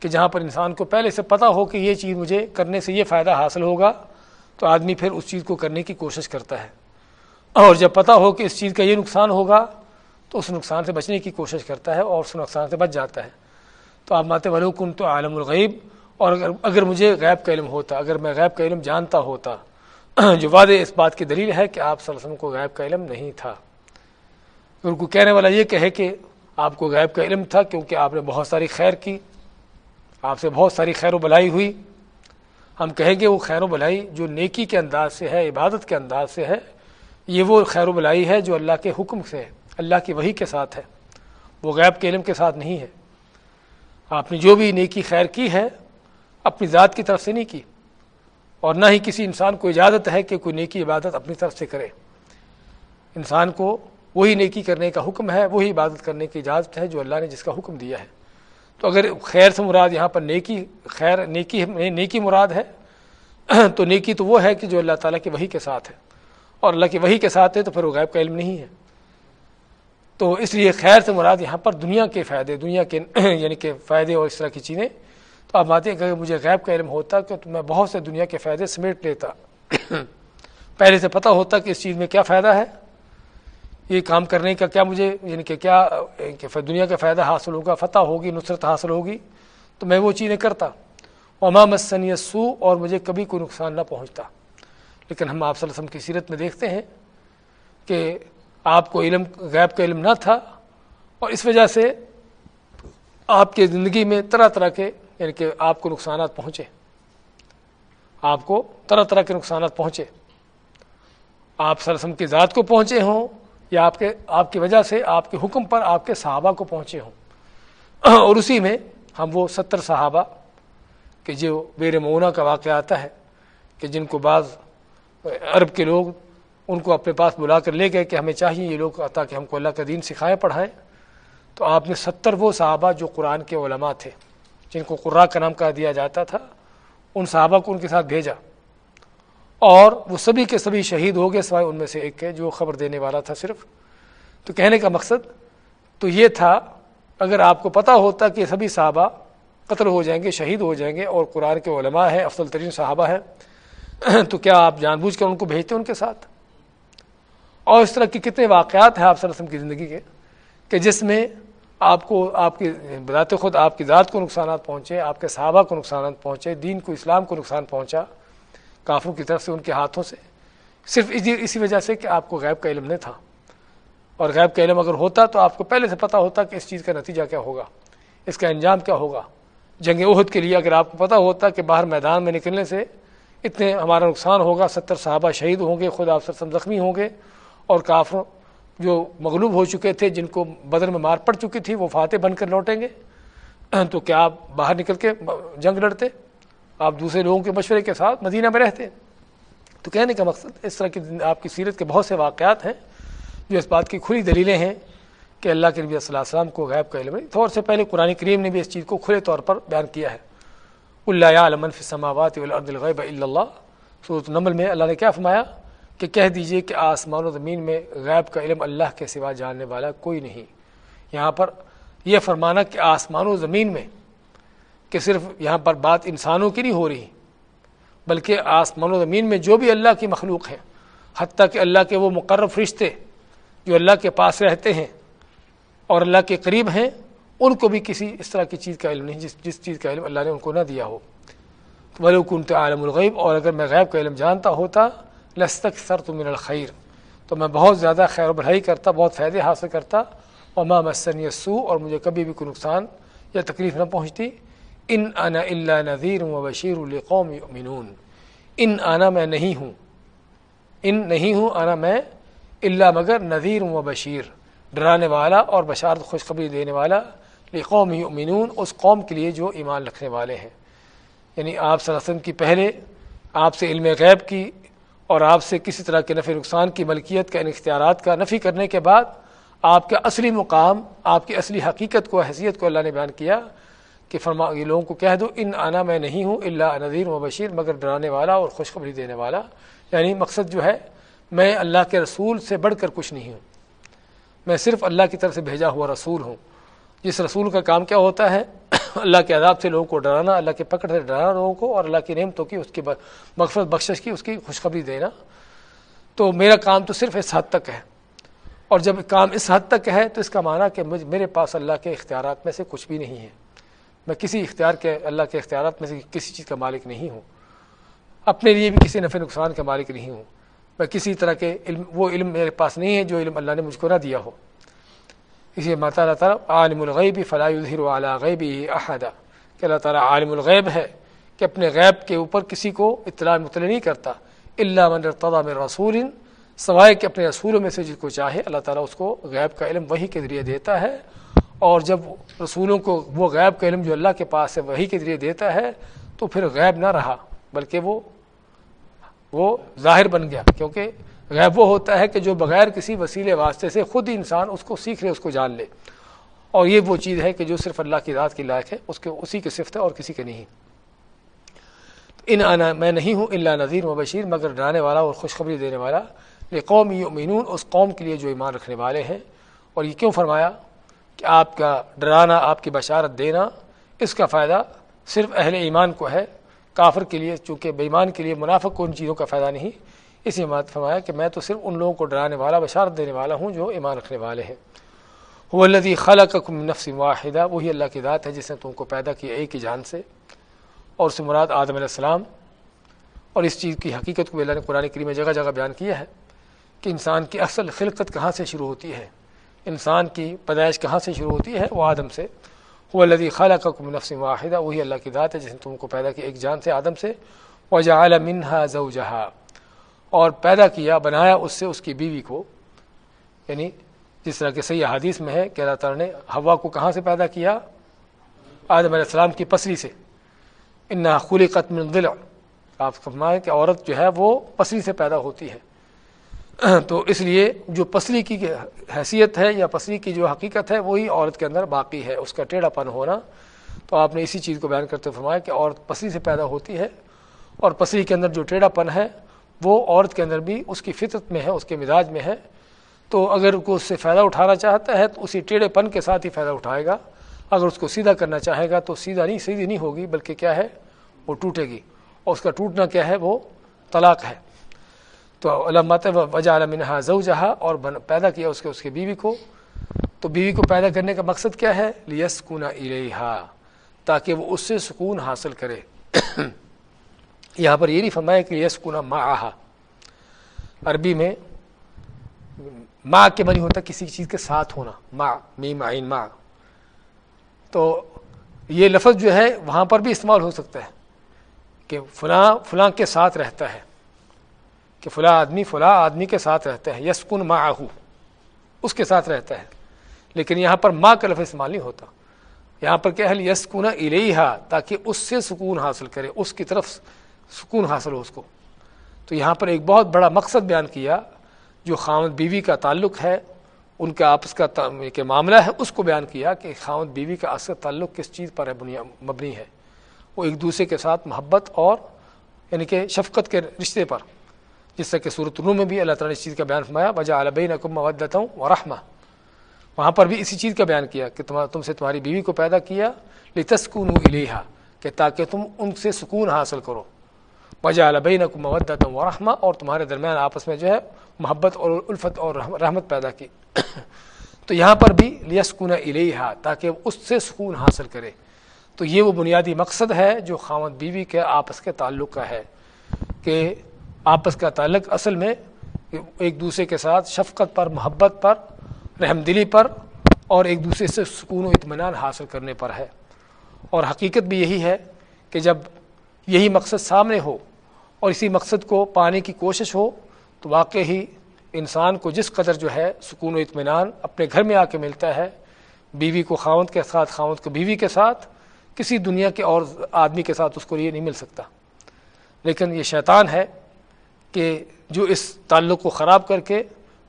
Speaker 1: کہ جہاں پر انسان کو پہلے سے پتہ ہو کہ یہ چیز مجھے کرنے سے یہ فائدہ حاصل ہوگا تو آدمی پھر اس چیز کو کرنے کی کوشش کرتا ہے۔ اور جب پتہ ہو کہ اس چیز کا یہ نقصان ہوگا، تو اس نقصان سے بچنے کی کوشش کرتا ہے اور اس نقصان سے بچ جاتا ہے۔ تو آپ ماتے ولو کن تو عالم الغیب، اور اگر اگر مجھے غیب کا علم ہوتا، اگر میں غیب کا علم جانتا ہوتا، جو وعدے اس بات کی دلیل ہے کہ آپ صلی اللہ علیہ وسلم کو غیب کا علم نہیں تھا۔ ان کو کہنے والا یہ کہے کہ آپ کو غیب کا علم تھا کیونکہ آپ نے بہت ساری خیر کی، آپ سے بہت ساری خیر و بلائی ہوئی ہم کہیں گے وہ خیر و بلائی جو نیکی کے انداز سے ہے، عبادت کے انداز سے ہے، یہ وہ خیر و بلائی ہے جو اللہ کے حکم سے ہے اللہ کی وہی کے ساتھ ہے۔ وہ غیب کے علم کے ساتھ نہیں ہے۔ آپ نے جو بھی نیکی خیر کی ہے، اپنی ذات کی طرف سے نہیں کی۔ اور نہ ہی کسی انسان کو اجازت ہے کہ کوئی نیکی عبادت اپنی طرف سے کرے۔ انسان کو وہی نیکی کرنے کا حکم ہے، وہی عبادت کرنے کی اجازت ہے جو اللہ نے جس کا حکم دیا ہے۔ تو اگر خیر سے مراد یہاں پر نیکی، خیر، نیکی نیکی مراد ہے، تو نیکی تو وہ ہے کہ جو اللہ تعالیٰ کی وہی کے ساتھ ہے۔ اور اللہ کی وہی کے ساتھ ہے تو پھر وہ غیب کا علم نہیں ہے۔ تو اس لیے خیر سے مراد یہاں پر دنیا کے فائدے، دنیا کے *clears throat* یعنی کہ فائدے اور اس طرح کی چیزیں۔ تو آپ مانتے ہیں کہ مجھے غیب کا علم ہوتا کہ تو میں بہت سے دنیا کے فائدے سمیٹ لیتا۔ *clears throat* پہلے سے پتہ ہوتا کہ اس چیز میں کیا فائدہ ہے۔ یہ کام کرنے کا کیا مجھے یعنی کہ کیا یعنی دنیا کا فائدہ حاصل ہوگا، فتح ہوگی، نصرت حاصل ہوگی، تو میں وہ چیزیں کرتا۔ امام مسنی سو اور مجھے کبھی کوئی نقصان نہ پہنچتا۔ لیکن ہم آپ صلی اللہ علیہ وسلم کی سیرت میں دیکھتے ہیں کہ آپ کو علم، غیب کا علم نہ تھا اور اس وجہ سے آپ کی زندگی میں طرح طرح کے یعنی کہ آپ کو نقصانات پہنچے۔ آپ کو طرح طرح کے نقصانات پہنچے۔ آپ سرسم کی ذات کو پہنچے ہوں۔ یا آپ کے، آپ کی وجہ سے آپ کے حکم پر آپ کے صحابہ کو پہنچے ہوں۔ اور اسی میں ہم وہ ستر صحابہ کہ جو بیر مونا کا واقعہ آتا ہے کہ جن کو بعض عرب کے لوگ ان کو اپنے پاس بلا کر لے گئے کہ ہمیں چاہیے یہ لوگ تاکہ ہم کو اللہ کا دین سکھائیں پڑھائیں۔ تو آپ نے ستر وہ صحابہ جو قرآن کے علماء تھے، جن کو قرآ کا نام کہا دیا جاتا تھا، ان صحابہ کو ان کے ساتھ بھیجا۔ اور وہ سبھی کے سبھی شہید ہو گئے، سوائے ان میں سے ایک کے جو خبر دینے والا تھا صرف۔ تو کہنے کا مقصد، تو یہ تھا، اگر آپ کو پتہ ہوتا کہ سبھی صحابہ قتل ہو جائیں گے، شہید ہو جائیں گے اور قرآن کے علماء ہیں، افضل ترین صحابہ ہیں، تو کیا آپ جان بوجھ کر ان کو بھیجتے ان کے ساتھ؟ اور اس طرح کے کتنے واقعات ہیں آپ صلی اللہ علیہ وسلم کی زندگی کے، کہ جس میں آپ کو، آپ کی بذات خود، آپ کی ذات کو نقصانات پہنچے، آپ کے صحابہ کو نقصانات پہنچے، دین کو، اسلام کو نقصان پہنچا۔ کافروں کی طرف سے ان کے ہاتھوں سے۔ صرف اسی وجہ سے کہ آپ کو غیب کا علم نہیں تھا۔ اور غیب کا علم اگر ہوتا تو آپ کو پہلے سے پتہ ہوتا کہ اس چیز کا نتیجہ کیا ہوگا، اس کا انجام کیا ہوگا۔ جنگ عہد کے لیے اگر آپ کو پتہ ہوتا کہ باہر میدان میں نکلنے سے اتنے ہمارا نقصان ہوگا، ستر صحابہ شہید ہوں گے خود آپ سرسم زخمی ہوں گے، اور کافروں جو مغلوب ہو چکے تھے، جن کو بدر میں مار پڑ چکی تھی، وہ فاتح بن کر لوٹیں گے۔ تو کیا آپ باہر نکل کے جنگ لڑتے؟ آپ دوسرے لوگوں کے مشورے کے ساتھ مدینہ میں رہتے تو کہنے کا مقصد اس طرح کی آپ کی سیرت کے بہت سے واقعات ہیں جو اس بات کی کھلی دلیلیں ہیں کہ اللہ کے نبی صلی اللہ علیہ وسلم کو غیب کا علم ہے طور سے پہلے قرآن کریم نے بھی اس چیز کو کھلے طور پر بیان کیا ہے۔ اللہ علمن فسماوات الغیب اللہ صورت نمل میں اللہ نے کیا فرمایا؟ کہ کہہ دیجیے کہ آسمان و زمین میں غیب کا علم اللہ کے سوا جاننے والا کوئی نہیں۔ یہاں پر یہ فرمانا کہ آسمان و زمین میں کہ صرف یہاں پر بات انسانوں کی نہیں ہو رہی، بلکہ آسمان و زمین میں جو بھی اللہ کی مخلوق ہیں، حتیٰ کہ اللہ کے وہ مقرر رشتے جو اللہ کے پاس رہتے ہیں اور اللہ کے قریب ہیں، ان کو بھی کسی اس طرح کی چیز کا علم نہیں، جس جس چیز کا علم اللہ نے ان کو نہ دیا ہو۔ تو عالم الغیب اور اگر میں غیب کا علم جانتا ہوتا لستک سر تو من الخیر تو میں بہت زیادہ خیر و بڑھائی کرتا، بہت فائدے حاصل کرتا۔ اور ماں مسن اور مجھے کبھی بھی کوئی نقصان یا تکلیف نہ پہنچتی۔ ان انا اللہ نذیر و بشیر القوم یؤمنون۔ ان آنا میں نہیں ہوں۔ ان نہیں ہوں آنا میں اللہ مگر نذیر و بشیر۔ ڈرانے والا اور بشارت خوشخبری دینے والا لقوم یؤمنون، اس قوم کے لیے جو ایمان رکھنے والے ہیں۔ یعنی آپ صلی اللہ علیہ وسلم کی پہلے، آپ سے علم غیب کی اور آپ سے کسی طرح کے نفع نقصان کی ملکیت کا ان اختیارات کا نفی کرنے کے بعد آپ کا اصلی مقام، آپ کی اصلی حقیقت کو، حیثیت کو اللہ نے بیان کیا۔ کہ فرما یہ لوگوں کو کہہ دو، ان آنا میں نہیں ہوں اللہ نذیر و بشیر، مگر ڈرانے والا اور خوشخبری دینے والا۔ یعنی مقصد جو ہے، میں اللہ کے رسول سے بڑھ کر کچھ نہیں ہوں۔ میں صرف اللہ کی طرف سے بھیجا ہوا رسول ہوں۔ جس رسول کا کام کیا ہوتا ہے، اللہ کے عذاب سے لوگوں کو ڈرانا، اللہ کے پکڑ سے ڈرانا لوگوں کو، اور اللہ کی نعمتوں کی، اس کی مغفرت، بخشش کی، اس کی خوشخبری دینا۔ تو میرا کام تو صرف اس حد تک ہے۔ اور جب کام اس حد تک ہے، تو اس کا معنی کہ میرے پاس اللہ کے اختیارات میں سے کچھ بھی نہیں ہے۔ میں کسی اختیار کے اللہ کے اختیارات میں سے کسی چیز کا مالک نہیں ہوں۔ اپنے لیے بھی کسی نفع نقصان کا مالک نہیں ہوں۔ میں کسی طرح کے علم، وہ علم میرے پاس نہیں ہے جو علم اللہ نے مجھ کو نہ دیا ہو۔ اسی ماتا اللہ تعالیٰ عالم الغیبی فلاح الظہر علیٰ غیبی احدہ کہ اللہ تعالیٰ عالم الغیب ہے کہ اپنے غیب کے اوپر کسی کو اطلاع مطلع نہیں کرتا۔ اللہ من ارتضا میں رسول، سوائے کہ اپنے رسولوں میں سے جس کو چاہے اللہ تعالیٰ اس کو غیب کا علم وہی کے ذریعے دیتا ہے۔ اور جب رسولوں کو وہ غیب کا علم جو اللہ کے پاس ہے وہی کے ذریعے دیتا ہے، تو پھر غیب نہ رہا، بلکہ وہ وہ ظاہر بن گیا۔ کیونکہ غیب وہ ہوتا ہے کہ جو بغیر کسی وسیلے واسطے سے خود انسان اس کو سیکھ لے، اس کو جان لے۔ اور یہ وہ چیز ہے کہ جو صرف اللہ کی ذات کی لائق ہے، اس کے، اسی کی صفت ہے اور کسی کے نہیں۔ ان آنا میں نہیں ہوں اللہ نذیر و بشیر، مگر ڈرانے والا اور خوشخبری دینے والا۔ یہ قوم یؤمنون، اس قوم کے لیے جو ایمان رکھنے والے ہیں۔ اور یہ کیوں فرمایا؟ کہ آپ کا ڈرانا، آپ کی بشارت دینا، اس کا فائدہ صرف اہل ایمان کو ہے۔ کافر کے لیے، چونکہ بے ایمان کے لیے منافق کو ان چیزوں کا فائدہ نہیں۔ اسی بات فرمایا کہ میں تو صرف ان لوگوں کو ڈرانے والا، بشارت دینے والا ہوں جو ایمان رکھنے والے ہیں۔ وہ اللہ خلا کا نفس واحدہ، وہی اللہ کی ذات ہے جس نے تم کو پیدا کیا ایک ہی جان سے۔ اور اس مراد آدم علیہ السلام۔ اور اس چیز کی حقیقت کو اللہ نے قرآن کریم میں جگہ جگہ بیان کیا ہے کہ انسان کی اصل خلقت کہاں سے شروع ہوتی ہے۔ انسان کی پیدائش کہاں سے شروع ہوتی ہے؟ وہ آدم سے۔ وہ اللہ خالہ کا کم نفس واحدہ، وہی اللہ کی ذات ہے جس نے تم کو پیدا کیا، ایک جان سے آدم سے۔ وجہ منہا زوجہا، اور پیدا کیا، بنایا اس سے، اس کی بیوی کو۔ یعنی جس طرح کہ صحیح حدیث میں ہے کہ اللہ تعالیٰ نے ہوا کو کہاں سے پیدا کیا؟ آدم علیہ السلام کی پسری سے۔ ان خلی قتم دل آپ فرمائیں کہ عورت جو ہے وہ پسری سے پیدا ہوتی ہے۔ *coughs* تو اس لیے جو پسلی کی حیثیت ہے یا پسلی کی جو حقیقت ہے، وہی عورت کے اندر باقی ہے، اس کا ٹیڑھا پن ہونا۔ تو آپ نے اسی چیز کو بیان کرتے فرمایا کہ عورت پسلی سے پیدا ہوتی ہے اور پسلی کے اندر جو ٹیڑھا پن ہے، وہ عورت کے اندر بھی اس کی فطرت میں ہے، اس کے مزاج میں ہے۔ تو اگر کو اس سے فائدہ اٹھانا چاہتا ہے، تو اسی ٹیڑھے پن کے ساتھ ہی فائدہ اٹھائے گا۔ اگر اس کو سیدھا کرنا چاہے گا، تو سیدھا نہیں، سیدھی نہیں ہوگی، بلکہ کیا ہے؟ وہ ٹوٹے گی۔ اور اس کا ٹوٹنا کیا ہے؟ وہ طلاق ہے۔ تو علامات وجہ عالمہ زو جہاں اور پیدا کیا اس کے، اس کی بیوی کو۔ تو بیوی کو پیدا کرنے کا مقصد کیا ہے؟ لیس کنا تاکہ وہ اس سے سکون حاصل کرے۔ *coughs* یہاں پر یہ نہیں فرمایا کہ یس کنا ماں عربی میں ماں کے بنی ہوتا کسی چیز کے ساتھ ہونا، ماں می معین ماں۔ تو یہ لفظ جو ہے، وہاں پر بھی استعمال ہو سکتا ہے کہ فلاں فلاں کے ساتھ رہتا ہے۔ کہ فلاں آدمی فلاں آدمی کے ساتھ رہتا ہے یسکن ماں اس کے ساتھ رہتا ہے لیکن یہاں پر ماں کا لفظ استعمال نہیں ہوتا۔ یہاں پر کیا ہے یسکن الیہا، تاکہ اس سے سکون حاصل کرے، اس کی طرف سکون حاصل ہو اس کو۔ تو یہاں پر ایک بہت بڑا مقصد بیان کیا، جو خامد بیوی کا تعلق ہے، ان کا آپس کا کہ معاملہ ہے، اس کو بیان کیا کہ خامد بیوی کا اصل تعلق کس چیز پر ہے مبنی ہے۔ وہ ایک دوسرے کے ساتھ محبت اور یعنی کہ شفقت کے رشتے پر۔ جس طرح کہ صورت الروم میں بھی اللہ تعالیٰ نے اس چیز کا بیان فرمایا بجا علبئی نقم مودت ہوں و رحمہ وہاں پر بھی اسی چیز کا بیان کیا کہ تم سے تمہاری بیوی کو پیدا کیا لتسکون الیہا کہ تاکہ تم ان سے سکون حاصل کرو۔ بجا علبئی نقم مودت و رحمہ اور تمہارے درمیان آپس میں جو ہے محبت اور الفت اور رحمت پیدا کی۔ *coughs* تو یہاں پر بھی لیسکون الیہا تاکہ اس سے سکون حاصل کرے۔ تو یہ وہ بنیادی مقصد ہے جو خامد بیوی کے آپس کے تعلق کا ہے کہ آپس کا تعلق اصل میں ایک دوسرے کے ساتھ شفقت پر، محبت پر، رحم دلی پر اور ایک دوسرے سے سکون و اطمینان حاصل کرنے پر ہے۔ اور حقیقت بھی یہی ہے کہ جب یہی مقصد سامنے ہو اور اسی مقصد کو پانے کی کوشش ہو، تو واقع ہی انسان کو جس قدر جو ہے سکون و اطمینان اپنے گھر میں آ کے ملتا ہے، بیوی کو خاوند کے ساتھ، خاوند کو بیوی کے ساتھ، کسی دنیا کے اور آدمی کے ساتھ اس کو یہ نہیں مل سکتا۔ لیکن یہ شیطان ہے کہ جو اس تعلق کو خراب کر کے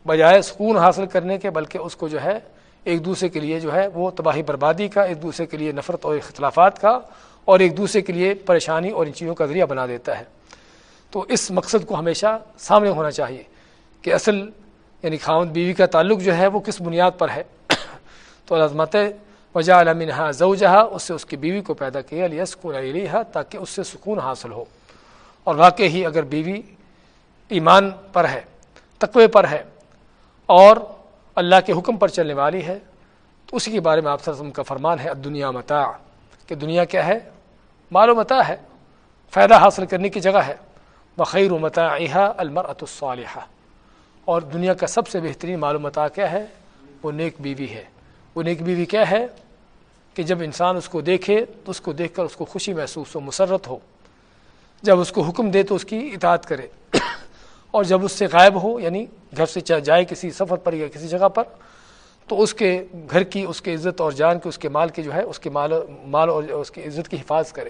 Speaker 1: بجائے سکون حاصل کرنے کے، بلکہ اس کو جو ہے ایک دوسرے کے لیے جو ہے وہ تباہی بربادی کا، ایک دوسرے کے لیے نفرت اور اختلافات کا، اور ایک دوسرے کے لیے پریشانی اور ان چیزوں کا ذریعہ بنا دیتا ہے۔ تو اس مقصد کو ہمیشہ سامنے ہونا چاہیے کہ اصل یعنی خاون بیوی کا تعلق جو ہے وہ کس بنیاد پر ہے۔ *coughs* تو عظمت وجا المنہا زو جہاں اس سے اس کی بیوی کو پیدا کیا، لیسکون علیہ تاکہ اس سے سکون حاصل ہو۔ اور واقع ہی اگر بیوی ایمان پر ہے، تقوی پر ہے اور اللہ کے حکم پر چلنے والی ہے، تو اسی کے بارے میں آپ وسلم کا فرمان ہے دنیا متا کہ دنیا کیا ہے؟ مال و متا ہے، فائدہ حاصل کرنے کی جگہ ہے بخیر و متا المرۃ الصالحہ۔ اور دنیا کا سب سے بہترین مال و متا کیا ہے؟ وہ نیک بیوی ہے۔ وہ نیک بیوی کیا ہے؟ کہ جب انسان اس کو دیکھے، تو اس کو دیکھ کر اس کو خوشی محسوس ہو، مسرت ہو۔ جب اس کو حکم دے، تو اس کی اطاعت کرے۔ اور جب اس سے غائب ہو یعنی گھر سے جائے کسی سفر پر یا کسی جگہ پر، تو اس کے گھر کی، اس کے عزت اور جان کے اس کے مال کی جو ہے، اس کے مال مال اور اس کی عزت کی حفاظت کرے۔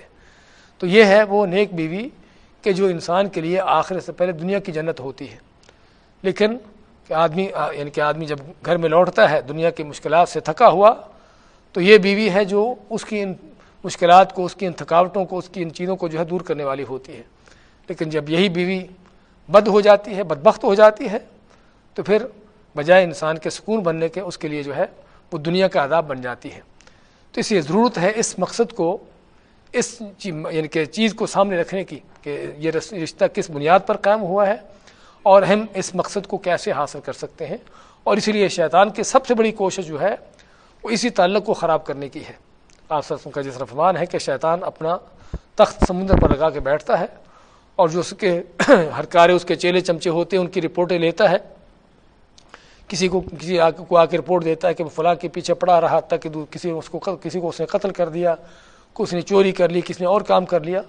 Speaker 1: تو یہ ہے وہ نیک بیوی کہ جو انسان کے لیے آخر سے پہلے دنیا کی جنت ہوتی ہے۔ لیکن کہ آدمی یعنی کہ آدمی جب گھر میں لوٹتا ہے، دنیا کی مشکلات سے تھکا ہوا، تو یہ بیوی ہے جو اس کی ان مشکلات کو، اس کی ان تھکاوٹوں کو، اس کی ان چیزوں کو جو ہے دور کرنے والی ہوتی ہے۔ لیکن جب یہی بیوی بد ہو جاتی ہے، بدبخت ہو جاتی ہے، تو پھر بجائے انسان کے سکون بننے کے اس کے لیے جو ہے، وہ دنیا کا عذاب بن جاتی ہے۔ تو اس لیے ضرورت ہے اس مقصد کو، اس یعنی کہ چیز کو سامنے رکھنے کی کہ یہ رشتہ کس بنیاد پر قائم ہوا ہے اور ہم اس مقصد کو کیسے حاصل کر سکتے ہیں۔ اور اسی لیے شیطان کی سب سے بڑی کوشش جو ہے، وہ اسی تعلق کو خراب کرنے کی ہے۔ آپ سب کا جس رفمان ہے کہ شیطان اپنا تخت سمندر پر لگا کے بیٹھتا ہے اور جو اس کے *clears throat* ہر کارے اس کے چیلے چمچے ہوتے ہیں، ان کی رپورٹیں لیتا ہے۔ کسی کو کسی کو آ کے رپورٹ دیتا ہے کہ فلاں کے پیچھے پڑا رہا تھا کہ کسی اس کو کسی کو اس نے قتل کر دیا کو اس نے چوری کر لی کسی نے اور کام کر لیا۔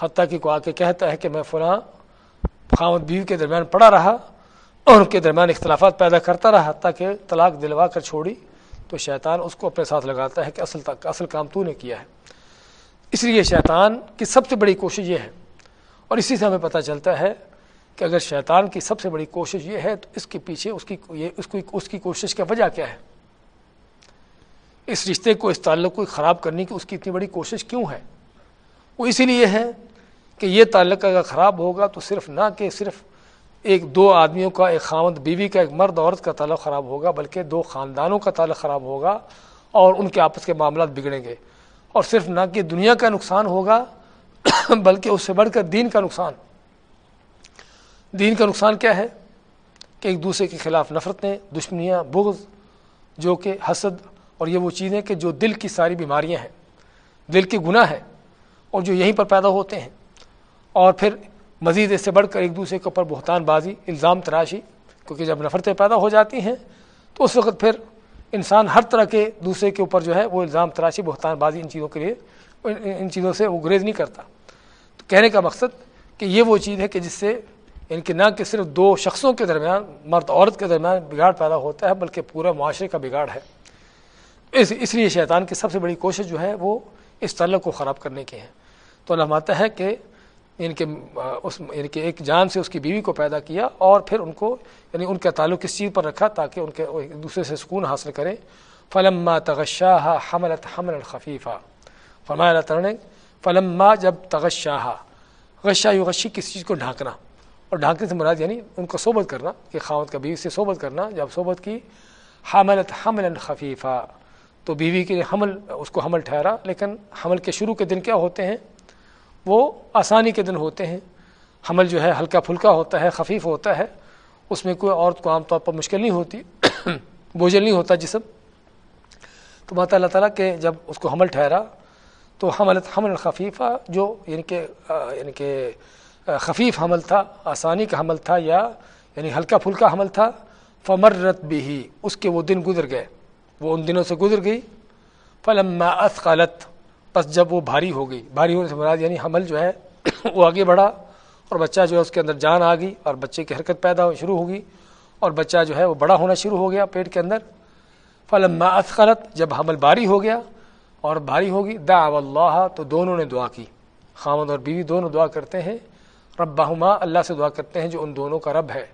Speaker 1: حتیٰ کہ کو آ کے کہتا ہے کہ میں فلاں خامد بیوی کے درمیان پڑا رہا اور ان کے درمیان اختلافات پیدا کرتا رہا، حتیٰ کہ طلاق دلوا کر چھوڑی۔ تو شیطان اس کو اپنے ساتھ لگاتا ہے کہ اصل تک، اصل کام تو نے کیا ہے۔ اس لیے شیطان کی سب سے بڑی کوشش یہ ہے اور اسی سے ہمیں پتہ چلتا ہے کہ اگر شیطان کی سب سے بڑی کوشش یہ ہے، تو اس کے پیچھے اس کی یہ اس کو اس کی کوشش کا وجہ کیا ہے؟ اس رشتے کو، اس تعلق کو خراب کرنے کی اس کی اتنی بڑی کوشش کیوں ہے؟ وہ اسی لیے ہے کہ یہ تعلق اگر خراب ہوگا تو صرف نہ کہ صرف ایک دو آدمیوں کا، ایک خامد بیوی کا، ایک مرد عورت کا تعلق خراب ہوگا، بلکہ دو خاندانوں کا تعلق خراب ہوگا اور ان کے آپس کے معاملات بگڑیں گے۔ اور صرف نہ کہ دنیا کا نقصان ہوگا *coughs* بلکہ اس سے بڑھ کر دین کا نقصان۔ دین کا نقصان کیا ہے؟ کہ ایک دوسرے کے خلاف نفرتیں، دشمنیاں، بغض، جو کہ حسد، اور یہ وہ چیزیں کہ جو دل کی ساری بیماریاں ہیں، دل کے گناہ ہیں، اور جو یہیں پر پیدا ہوتے ہیں۔ اور پھر مزید اس سے بڑھ کر ایک دوسرے کے اوپر بہتان بازی، الزام تراشی، کیونکہ جب نفرتیں پیدا ہو جاتی ہیں، تو اس وقت پھر انسان ہر طرح کے دوسرے کے اوپر جو ہے وہ الزام تراشی، بہتان بازی ان چیزوں کے لیے ان چیزوں سے وہ گریز نہیں کرتا۔ تو کہنے کا مقصد کہ یہ وہ چیز ہے کہ جس سے ان کے نہ کہ صرف دو شخصوں کے درمیان، مرد عورت کے درمیان بگاڑ پیدا ہوتا ہے، بلکہ پورا معاشرے کا بگاڑ ہے۔ اس اس لیے شیطان کی سب سے بڑی کوشش جو ہے وہ اس تعلق کو خراب کرنے کی ہے۔ تو اللہ ہے کہ ان کے، اس یعنی کہ ایک جان سے اس کی بیوی کو پیدا کیا اور پھر ان کو یعنی ان کا تعلق کس چیز پر رکھا تاکہ ان کے ایک دوسرے سے سکون حاصل کریں فلما تغشاہ حملت حمل الخفیفہ فرمایا اللہ تعالیٰ نے، فلما جب تغشاہ غشہ یغشی کسی چیز کو ڈھانکنا، اور ڈھانکنے سے مراد یعنی ان کو صحبت کرنا، کہ خاوت کا بیوی سے صحبت کرنا، جب صحبت کی، حملت حمل خفیفہ تو بیوی کے حمل، اس کو حمل ٹھہرا، لیکن حمل کے شروع کے دن کیا ہوتے ہیں، وہ آسانی کے دن ہوتے ہیں، حمل جو ہے ہلکا پھلکا ہوتا ہے، خفیف ہوتا ہے، اس میں کوئی عورت کو عام طور پر مشکل نہیں ہوتی، *coughs* بوجھل نہیں ہوتا جسم، تو ماتا اللہ تعالیٰ کہ جب اس کو حمل ٹھہرا تو حمل حمل خفیفہ، جو یعنی کہ یعنی کہ خفیف حمل تھا، آسانی کا حمل تھا یا یعنی ہلکا پھلکا حمل تھا، فمرت بھی ہی اس کے وہ دن گزر گئے۔ وہ ان دنوں سے گزر گئی۔ فلما اسقلت بس جب وہ بھاری ہو گئی۔ بھاری ہونے سے مراد یعنی حمل جو ہے، *coughs* وہ آگے بڑھا اور بچہ جو ہے، اس کے اندر جان آ گئی اور بچے کی حرکت پیدا ہو، شروع ہوگی اور بچہ جو ہے، وہ بڑا ہونا شروع ہو گیا پیٹ کے اندر۔ فلما اسقلت جب حمل بھاری ہو گیا اور بھاری ہوگی دا اللہ، تو دونوں نے دعا کی۔ خامد اور بیوی دونوں دعا کرتے ہیں۔ رب بہما اللہ سے دعا کرتے ہیں جو ان دونوں کا رب ہے۔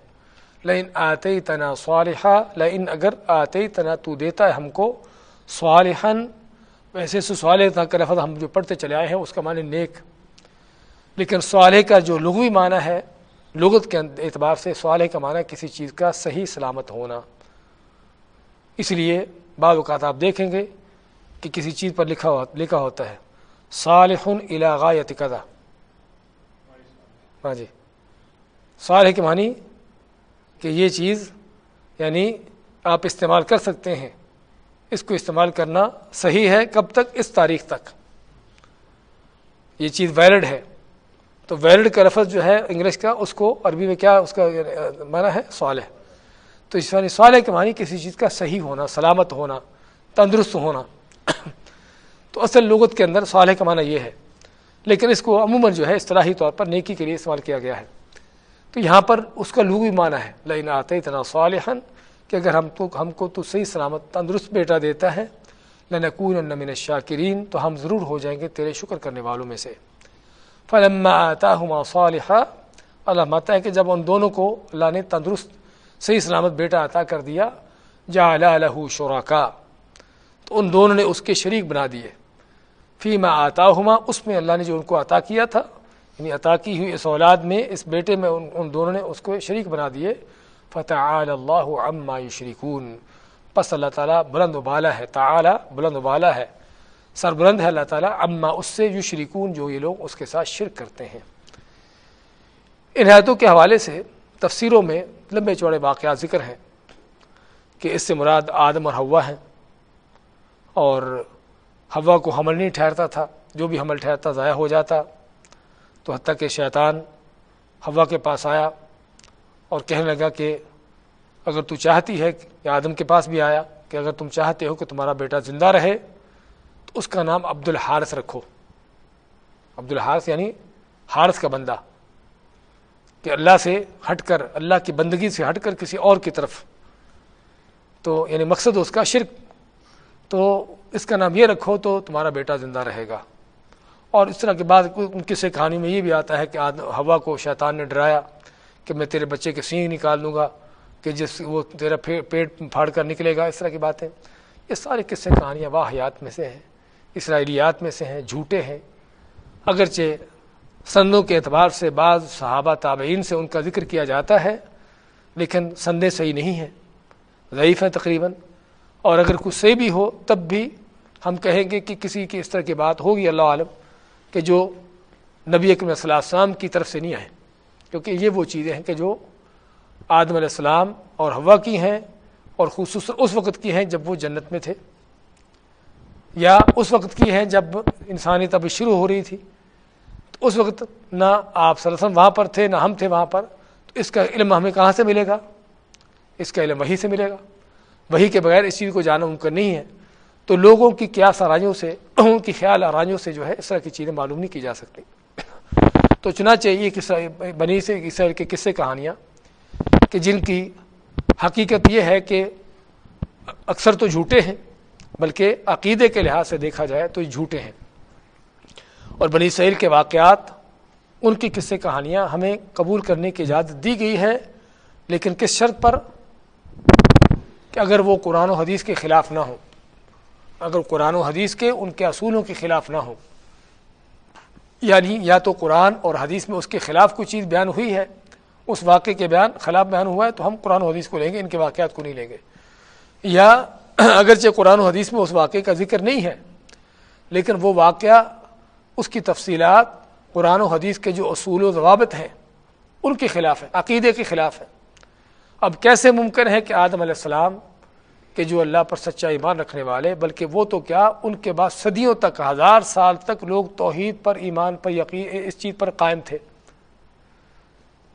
Speaker 1: لئن آتے تنا صالحہ لئن اگر آتے تنا تو دیتا ہے ہم کو صالحن ویسے سے صالح کا لفظ ہم جو پڑھتے چلے آئے ہیں، اس کا معنی نیک۔ لیکن صالح کا جو لغوی معنی ہے، لغت کے اعتبار سے صالح کا معنی کسی چیز کا صحیح سلامت ہونا۔ اس لیے بعض اوقات آپ دیکھیں گے کہ کسی چیز پر لکھا لکھا ہوتا ہے۔ صالح علاغایت قدا ہاں جی۔ صالح کے معنی کہ یہ چیز یعنی آپ استعمال کر سکتے ہیں۔ اس کو استعمال کرنا صحیح ہے کب تک؟ اس تاریخ تک۔ یہ چیز ویلڈ ہے۔ تو ویلڈ کا لفظ جو ہے انگلش کا، اس کو عربی میں کیا، اس کا معنی ہے؟ صالح۔ تو اس یعنی صالح کے معنی کسی چیز کا صحیح ہونا، سلامت ہونا، تندرست ہونا۔ تو اصل لغت کے اندر صالح کا معنی یہ ہے۔ لیکن اس کو عموماً جو ہے اصطلاحی طور پر نیکی کے لیے استعمال کیا گیا ہے۔ تو یہاں پر اس کا لغوی معنی ہے۔ لین آتے اتنا صالحن کہ اگر ہم تو، ہم کو تو صحیح سلامت تندرست بیٹا دیتا ہے۔ لنکون من الشاکرین، تو ہم ضرور ہو جائیں گے تیرے شکر کرنے والوں میں سے۔ فلما آتاہما صالحا، اللہ ماتا ہے کہ جب ان دونوں کو اللہ نے تندرست، صحیح سلامت بیٹا عطا کر دیا جا له شرکا۔ تو ان دونوں نے اس کے شریک بنا دیے۔ فی میں آتا اس میں اللہ نے جو ان کو عطا کیا تھا یعنی عطا کی ہوئی اس اولاد میں، اس بیٹے میں ان ان دونوں نے اس کو شریک بنا دیے۔ فتح اللہ عما یشرکون۔ پس اللہ تعالیٰ بلند و بالا ہے، تعالی بلند و بالا ہے۔ سر بلند ہے اللہ تعالیٰ اما اس سے یشرکون، جو یہ لوگ اس کے ساتھ شرک کرتے ہیں۔ ان حیاتوں کے حوالے سے تفسیروں میں لمبے چوڑے واقعات ذکر ہیں کہ اس سے مراد آدم اور ہوا ہیں۔ اور ہوا کو حمل نہیں ٹھہرتا تھا، جو بھی حمل ٹھہرتا ضائع ہو جاتا، تو حتیٰ کہ شیطان ہوا کے پاس آیا اور کہنے لگا کہ اگر تو چاہتی ہے یا آدم کے پاس بھی آیا کہ اگر تم چاہتے ہو کہ تمہارا بیٹا زندہ رہے، تو اس کا نام عبد الحارث رکھو۔ عبد الحارث یعنی حارث کا بندہ۔ کہ اللہ سے ہٹ کر، اللہ کی بندگی سے ہٹ کر کسی اور کی طرف۔ تو یعنی مقصد اس کا شرک تو اس کا نام یہ رکھو تو تمہارا بیٹا زندہ رہے گا۔ اور اس طرح کے بعد کسی کہانی میں یہ بھی آتا ہے کہ ہوا کو شیطان نے ڈرایا کہ میں تیرے بچے کے سینگ نکال دوں گا، کہ جس وہ تیرا پیٹ پھاڑ کر نکلے گا، اس طرح کی باتیں۔ یہ سارے قصے کہانیاں واحیات میں سے ہیں، اسرائیلیات میں سے ہیں، جھوٹے ہیں۔ اگرچہ سندوں کے اعتبار سے بعض صحابہ تابعین سے ان کا ذکر کیا جاتا ہے، لیکن سندیں صحیح نہیں ہیں، ضعیف ہیں تقریباً۔ اور اگر کچھ صحیح بھی ہو، تب بھی ہم کہیں گے کہ کسی کی اس طرح کی بات ہوگی، اللہ عالم، کہ جو نبی اکرم صلی اللہ علیہ السلام کی طرف سے نہیں آئے۔ کیونکہ یہ وہ چیزیں ہیں کہ جو آدم علیہ السلام اور ہوا کی ہیں اور خصوصاً اس وقت کی ہیں جب وہ جنت میں تھے، یا اس وقت کی ہیں جب انسانی تب شروع ہو رہی تھی۔ تو اس وقت نہ آپ صلی اللہ علیہ وسلم وہاں پر تھے، نہ ہم تھے وہاں پر۔ تو اس کا علم ہمیں کہاں سے ملے گا؟ اس کا علم وہی سے ملے گا۔ وہی کے بغیر اس چیز کو جانا ممکن نہیں ہے۔ تو لوگوں کی قیاس آرائیوں سے، ان کی خیال آرائیوں سے جو ہے اس طرح کی چیزیں معلوم نہیں کی جا سکتی۔ تو چنانچہ یہ بنی سے اسرائیل کے قصے کہانیاں کہ جن کی حقیقت یہ ہے کہ اکثر تو جھوٹے ہیں، بلکہ عقیدے کے لحاظ سے دیکھا جائے تو یہ جھوٹے ہیں۔ اور بنی اسرائیل کے واقعات، ان کی قصے کہانیاں ہمیں قبول کرنے کی اجازت دی گئی ہے لیکن کس شرط پر؟ کہ اگر وہ قرآن و حدیث کے خلاف نہ ہو، اگر قرآن و حدیث کے ان کے اصولوں کے خلاف نہ ہو یعنی یا تو قرآن اور حدیث میں اس کے خلاف کوئی چیز بیان ہوئی ہے، اس واقعے کے بیان، خلاف بیان ہوا ہے، تو ہم قرآن و حدیث کو لیں گے، ان کے واقعات کو نہیں لیں گے۔ یا *clears throat* اگرچہ قرآن و حدیث میں اس واقعے کا ذکر نہیں ہے، لیکن وہ واقعہ، اس کی تفصیلات، قرآن و حدیث کے جو اصول و ضوابط ہیں، ان کے خلاف ہے عقیدے کے خلاف ہے اب کیسے ممکن ہے کہ آدم علیہ السلام کہ جو اللہ پر سچا ایمان رکھنے والے، بلکہ وہ تو کیا ان کے بعد صدیوں تک، ہزار سال تک لوگ توحید پر، ایمان پر، یقین، اس چیز پر قائم تھے۔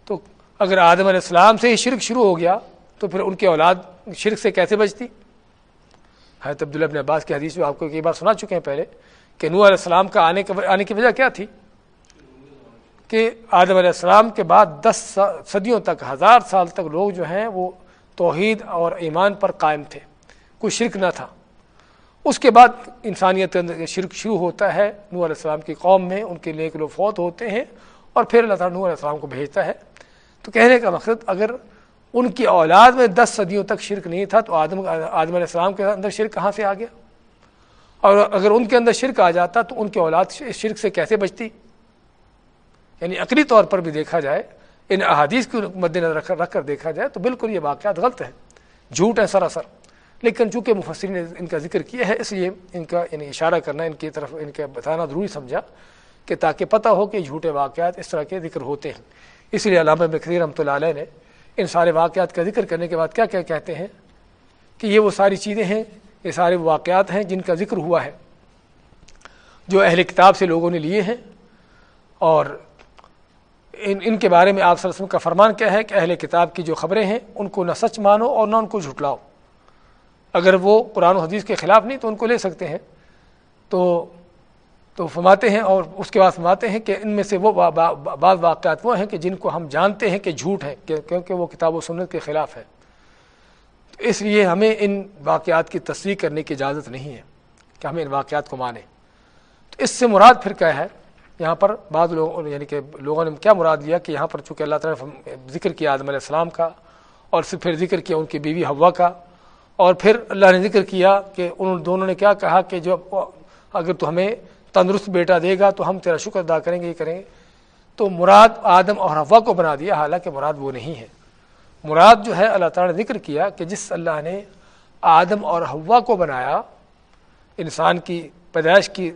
Speaker 1: تو اگر آدم علیہ السلام سے ہی شرک شروع ہو گیا، تو پھر ان کی اولاد شرک سے کیسے بچتی؟ حضرت عبداللہ ابن عباس کی حدیث میں آپ کو کئی بار سنا چکے ہیں پہلے، کہ نور علیہ السلام کا آنے آنے کی وجہ کیا تھی؟ کہ آدم علیہ السلام کے بعد دس صدیوں تک، ہزار سال تک لوگ جو ہیں وہ توحید اور ایمان پر قائم تھے۔ کوئی شرک نہ تھا۔ اس کے بعد انسانیت شرک شروع ہوتا ہے۔ نور علیہ السلام کی قوم میں ان کے نیک لوگ فوت ہوتے ہیں اور پھر اللہ تعالیٰ نور علیہ السلام کو بھیجتا ہے۔ تو کہنے کا مقصد اگر ان کی اولاد میں دس صدیوں تک شرک نہیں تھا، تو آدم آدم علیہ السلام کے اندر شرک کہاں سے آ گیا؟ اور اگر ان کے اندر شرک آ جاتا تو ان کی اولاد شرک سے کیسے بچتی؟ یعنی عقلی طور پر بھی دیکھا جائے، ان احادیث کو مد نظر رکھ کر دیکھا جائے تو بالکل یہ واقعات غلط ہیں۔ جھوٹ ہے سراسر۔ لیکن چونکہ مفسر نے ان کا ذکر کیا ہے، اس لیے ان کا یعنی اشارہ کرنا، ان کی طرف ان کا بتانا ضروری سمجھا کہ تاکہ پتہ ہو کہ جھوٹے واقعات اس طرح کے ذکر ہوتے ہیں۔ اس لیے علامہ بکری رحمۃ اللہ علیہ نے ان سارے واقعات کا ذکر کرنے کے بعد کیا کیا کہتے ہیں؟ کہ یہ وہ ساری چیزیں ہیں، یہ سارے واقعات ہیں جن کا ذکر ہوا ہے، جو اہل کتاب سے لوگوں نے لیے ہیں اور ان ان کے بارے میں آپ صلی اللہ علیہ وسلم کا فرمان کیا ہے کہ اہل کتاب کی جو خبریں ہیں، ان کو نہ سچ مانو اور نہ ان کو جھٹلاؤ۔ اگر وہ قرآن و حدیث کے خلاف نہیں تو ان کو لے سکتے ہیں۔ تو تو فرماتے ہیں اور اس کے بعد فرماتے ہیں کہ ان میں سے وہ بعض واقعات وہ ہیں کہ جن کو ہم جانتے ہیں کہ جھوٹ ہیں کیونکہ وہ کتاب و سنت کے خلاف ہے۔ تو اس لیے ہمیں ان واقعات کی تصدیق کرنے کی اجازت نہیں ہے کہ ہمیں ان واقعات کو مانیں۔ تو اس سے مراد پھر کیا ہے؟ یہاں پر بعض لوگوں یعنی کہ لوگوں نے کیا مراد لیا کہ یہاں پر چونکہ اللہ تعالیٰ نے ذکر کیا آدم علیہ السلام کا، اور پھر ذکر کیا ان کی بیوی ہوا کا، اور پھر اللہ نے ذکر کیا کہ ان دونوں نے کیا کہا کہ جو اگر تو ہمیں تندرست بیٹا دے گا تو ہم تیرا شکر ادا کریں گے، یہ کریں گے۔ تو مراد آدم اور ہوا کو بنا دیا، حالانکہ مراد وہ نہیں ہے۔ مراد جو ہے اللہ تعالیٰ نے ذکر کیا کہ جس اللہ نے آدم اور ہوا کو بنایا، انسان کی پیدائش کی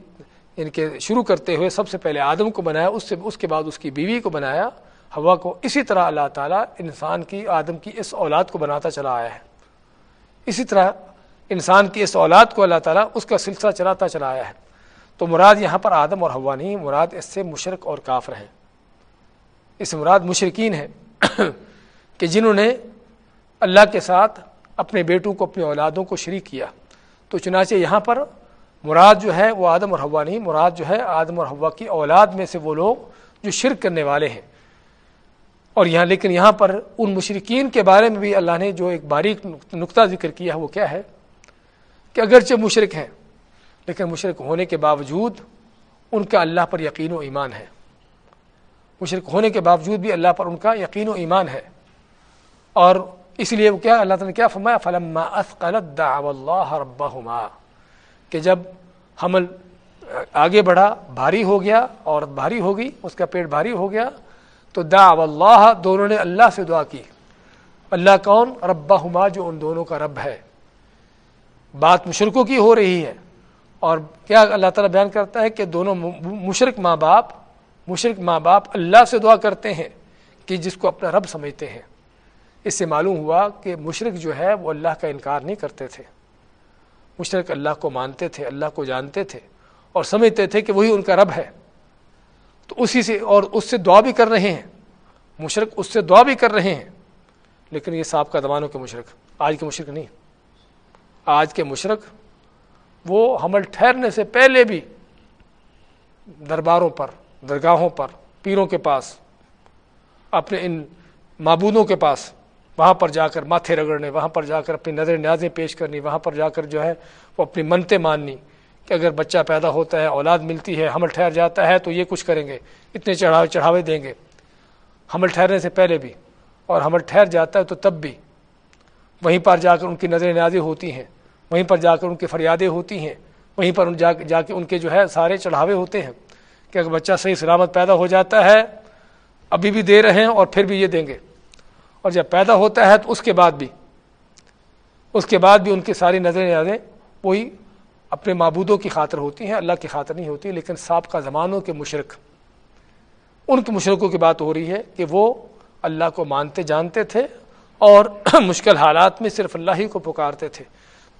Speaker 1: ان کے شروع کرتے ہوئے سب سے پہلے آدم کو بنایا، اس سے، اس کے بعد اس کی بیوی کو بنایا۔ ہوا کو اسی طرح اللہ تعالیٰ انسان کی، آدم کی اس اولاد کو بناتا چلا آیا ہے۔ اسی طرح انسان کی اس اولاد کو اللہ تعالیٰ اس کا سلسلہ چلاتا چلا آیا ہے۔ تو مراد یہاں پر آدم اور ہوا نہیں، مراد اس سے مشرق اور کافر ہیں۔ اس مراد مشرقین ہیں *clears throat* کہ جنہوں نے اللہ کے ساتھ اپنے بیٹوں کو، اپنی اولادوں کو شریک کیا۔ تو چنانچہ یہاں پر مراد جو ہے وہ آدم اور ہوا نہیں، مراد جو ہے آدم اور ہوا کی اولاد میں سے وہ لوگ جو شرک کرنے والے ہیں۔ اور یہاں، لیکن یہاں پر ان مشرقین کے بارے میں بھی اللہ نے جو ایک باریک نقطہ ذکر کیا ہے، وہ کیا ہے؟ کہ اگرچہ مشرق ہیں، لیکن مشرق ہونے کے باوجود ان کا اللہ پر یقین و ایمان ہے۔ مشرق ہونے کے باوجود بھی اللہ پر ان کا یقین و ایمان ہے۔ اور اس لیے وہ کیا، اللہ تعالیٰ نے کیا فرمایا؟ فلما اسقلت دعوا اللہ ربہما کہ جب حمل آگے بڑھا، بھاری ہو گیا عورت بھاری ہو گئی اس کا پیٹ بھاری ہو گیا، تو دعوا اللہ، دونوں نے اللہ سے دعا کی۔ اللہ کون؟ ربہما، جو ان دونوں کا رب ہے۔ بات مشرقوں کی ہو رہی ہے۔ اور کیا اللہ تعالیٰ بیان کرتا ہے کہ دونوں مشرق ماں باپ مشرق ماں باپ اللہ سے دعا کرتے ہیں کہ جس کو اپنا رب سمجھتے ہیں۔ اس سے معلوم ہوا کہ مشرق جو ہے وہ اللہ کا انکار نہیں کرتے تھے۔ مشرق اللہ کو مانتے تھے، اللہ کو جانتے تھے اور سمجھتے تھے کہ وہی ان کا رب ہے۔ تو اسی سے اور اس سے دعا بھی کر رہے ہیں۔ مشرق اس سے دعا بھی کر رہے ہیں۔ لیکن یہ صاحب کا زمانوں کے مشرق آج کے مشرق نہیں۔ آج کے مشرق وہ حمل ٹھہرنے سے پہلے بھی درباروں پر، درگاہوں پر، پیروں کے پاس، اپنے ان معبودوں کے پاس وہاں پر جا کر ماتھے رگڑنے، وہاں پر جا کر اپنی نظر نیازیں پیش کرنی، وہاں پر جا کر جو ہے وہ اپنی منتیں ماننی کہ اگر بچہ پیدا ہوتا ہے، اولاد ملتی ہے، حمل ٹھہر جاتا ہے تو یہ کچھ کریں گے، اتنے چڑھاوے چڑھاوے دیں گے۔ حمل ٹھہرنے سے پہلے بھی اور حمل ٹھہر جاتا ہے تو تب بھی وہیں پر جا کر ان کی نظر نیازیں ہوتی ہیں، وہیں پر جا کر ان کی فریادیں ہوتی ہیں، وہیں پر جا جا کے ان کے جو ہے سارے چڑھاوے ہوتے ہیں کہ اگر بچہ صحیح سلامت پیدا ہو جاتا ہے، ابھی بھی دے رہے ہیں اور پھر بھی یہ دیں گے۔ اور جب پیدا ہوتا ہے تو اس کے بعد بھی، اس کے بعد بھی ان کی ساری نظریں یادیں وہی اپنے معبودوں کی خاطر ہوتی ہیں، اللہ کی خاطر نہیں ہوتی، لیکن سابقہ زمانوں کے مشرق ان کے مشرقوں کی بات ہو رہی ہے کہ وہ اللہ کو مانتے، جانتے تھے اور *clears throat* مشکل حالات میں صرف اللہ ہی کو پکارتے تھے۔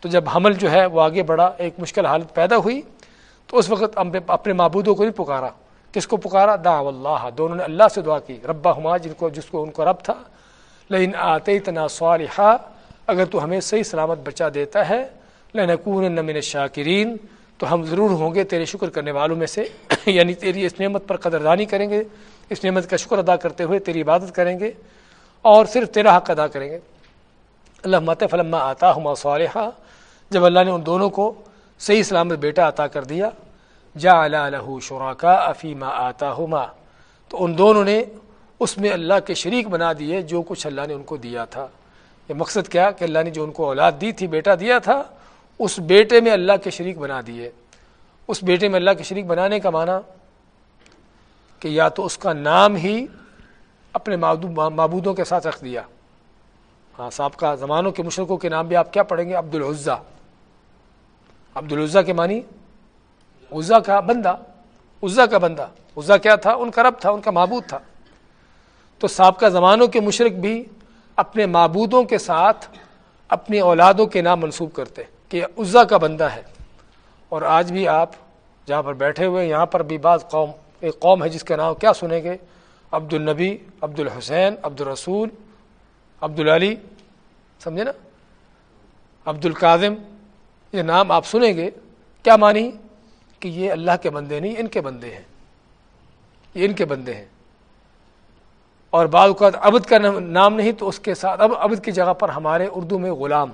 Speaker 1: تو جب حمل جو ہے وہ آگے بڑھا، ایک مشکل حالت پیدا ہوئی، تو اس وقت اپنے معبودوں کو نہیں پکارا۔ کس کو پکارا؟ دا اللہ دونوں نے اللہ سے دعا کی ربا ہما جن کو، جس کو ان کو رب تھا لیکن آتے تنا صالحہ اگر تو ہمیں صحیح سلامت بچہ دیتا ہے لنکون نمن شاکرین تو ہم ضرور ہوں گے تیرے شکر کرنے والوں میں سے۔ *clears throat* یعنی تیری اس نعمت پر قدردانی کریں گے، اس نعمت کا شکر ادا کرتے ہوئے تیری عبادت کریں گے، اور صرف تیرا حق ادا کریں گے۔ اللہ مت فلما آتا ہما صالحہ جب اللہ نے ان دونوں کو صحیح سلامت بیٹا عطا کر دیا جا اللہ شراکا افیما آتا ہما تو ان دونوں نے اس میں اللہ کے شریک بنا دیے جو کچھ اللہ نے ان کو دیا تھا۔ یہ مقصد کیا؟ کہ اللہ نے جو ان کو اولاد دی تھی، بیٹا دیا تھا، اس بیٹے میں اللہ کے شریک بنا دیے۔ اس بیٹے میں اللہ کے شریک بنانے کا معنی کہ یا تو اس کا نام ہی اپنے معبودوں کے ساتھ رکھ دیا۔ ہاں سابقہ زمانوں کے مشرقوں کے نام بھی آپ کیا پڑھیں گے؟ عبد العزا عبد العزا کے معنی عزا کا بندہ، عزا کا بندہ۔ عزا کیا تھا؟ ان کا رب تھا، ان کا معبود تھا۔ تو سابقہ زمانوں کے مشرق بھی اپنے معبودوں کے ساتھ اپنی اولادوں کے نام منسوب کرتے کہ عزا کا بندہ ہے۔ اور آج بھی آپ جہاں پر بیٹھے ہوئے یہاں پر بھی بعض قوم، ایک قوم ہے جس کا نام کیا سنیں گے؟ عبد النبی عبد الحسین عبد الرسول عبد العلی سمجھے نا؟ عبد القاظم یہ نام آپ سنیں گے، کیا مانی کہ یہ اللہ کے بندے نہیں، ان کے بندے ہیں۔ یہ ان کے بندے ہیں۔ اور بعض اوقات عبد کا نام نہیں تو اس کے ساتھ اب عبد کی جگہ پر ہمارے اردو میں غلام.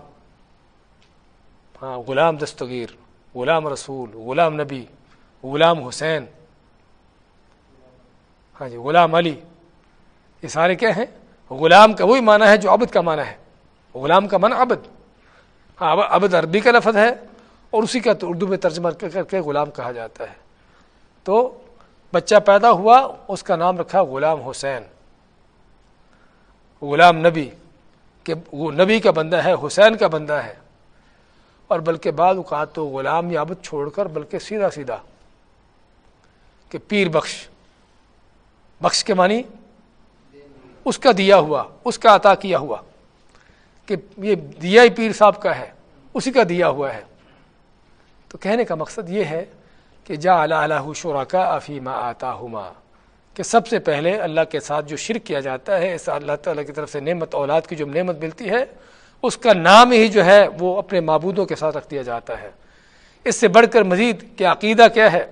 Speaker 1: ہاں غلام دستگیر، غلام رسول، غلام نبی، غلام حسین. ہاں جی غلام علی. یہ سارے کیا ہیں؟ غلام کا وہی معنی ہے جو عبد کا معنی ہے. غلام کا معنی عبد. ہاں عبد عربی کا لفظ ہے اور اسی کا تو اردو میں ترجمہ کر کے غلام کہا جاتا ہے. تو بچہ پیدا ہوا، اس کا نام رکھا غلام حسین. غلام نبی کہ وہ نبی کا بندہ ہے، حسین کا بندہ ہے۔ اور بلکہ بعض اوقات تو غلام یا عبد چھوڑ کر بلکہ سیدھا سیدھا کہ پیر بخش۔ بخش کے معنی اس کا دیا ہوا، اس کا عطا کیا ہوا کہ یہ دیا ہی پیر صاحب کا ہے، اسی کا دیا ہوا ہے۔ تو کہنے کا مقصد یہ ہے کہ جا اللہ شعرا کا افیمہ آتا ہما کہ سب سے پہلے اللہ کے ساتھ جو شرک کیا جاتا ہے، اس اللہ تعالیٰ کی طرف سے نعمت، اولاد کی جو نعمت ملتی ہے، اس کا نام ہی جو ہے، وہ اپنے معبودوں کے ساتھ رکھ دیا جاتا ہے۔ اس سے بڑھ کر مزید کہ عقیدہ کیا ہے؟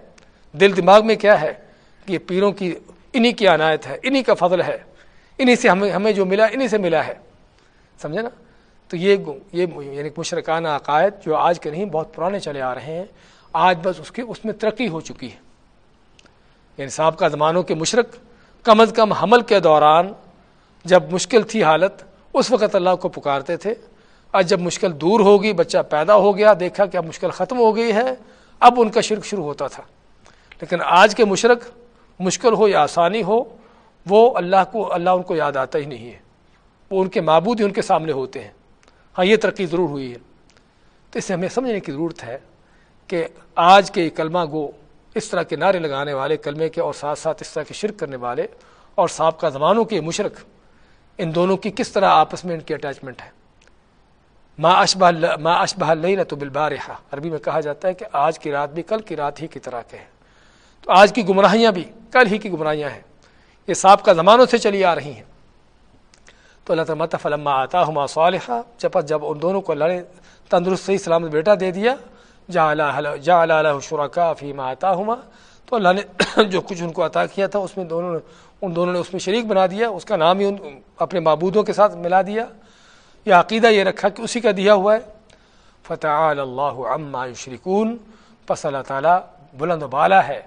Speaker 1: دل دماغ میں کیا ہے؟ کہ یہ پیروں کی، انہی کی عنایت ہے، انہی کا فضل ہے۔ انہی سے ہمیں ہمیں جو ملا، انہی سے ملا ہے۔ سمجھے نا؟ تو یہ یہ یعنی مشرکانہ عقائد جو آج کے نہیں، بہت پرانے چلے آ رہے ہیں۔ آج بس اس کی اس میں ترقی ہو چکی ہے۔ یعنی صاحب کا زمانوں کے مشرق کم از کم حمل کے دوران جب مشکل تھی حالت، اس وقت اللہ کو پکارتے تھے۔ آج جب مشکل دور ہوگی بچہ پیدا ہو گیا، دیکھا کہ اب مشکل ختم ہو گئی ہے، اب ان کا شرک شروع ہوتا تھا۔ لیکن آج کے مشرق مشکل ہو یا آسانی ہو، وہ اللہ کو، اللہ ان کو یاد آتا ہی نہیں ہے۔ وہ ان کے معبود ہی ان کے سامنے ہوتے ہیں۔ ہاں یہ ترقی ضرور ہوئی ہے۔ تو اسے ہمیں سمجھنے کی ضرورت ہے کہ آج کے کلمہ گو اس طرح کے نعرے لگانے والے، کلمے کے اور ساتھ ساتھ اس طرح کے شرک کرنے والے اور سابقہ زمانوں کے مشرق ان دونوں کی کس طرح آپس میں ان کی اٹیچمنٹ ہے؟ ما اشبہ ما اشبہ اللہ بالبارحہ۔ عربی میں کہا جاتا ہے کہ آج کی رات بھی کل کی رات ہی کی طرح کے ہیں۔ تو آج کی گمراہیاں بھی کل ہی کی گمراہیاں ہیں۔ یہ سابقہ زمانوں سے چلی آ رہی ہیں۔ تو اللہ تعالیٰ فلما آتا ہما صالحہ جب جب ان دونوں کو اللہ نے تندرست صحیح سلامت بیٹا دے دیا جا جا اللہ شرکا فیما آتا ہما تو اللہ نے *coughs* جو کچھ ان کو عطا کیا تھا، اس میں دونوں نے ان دونوں نے اس میں شریک بنا دیا۔ اس کا نام ہی ان اپنے معبودوں کے ساتھ ملا دیا۔ یا عقیدہ یہ رکھا کہ اسی کا دیا ہوا ہے۔ فتح اللہ عما شریکون پس اللہ تعالیٰ بلند و بالا ہے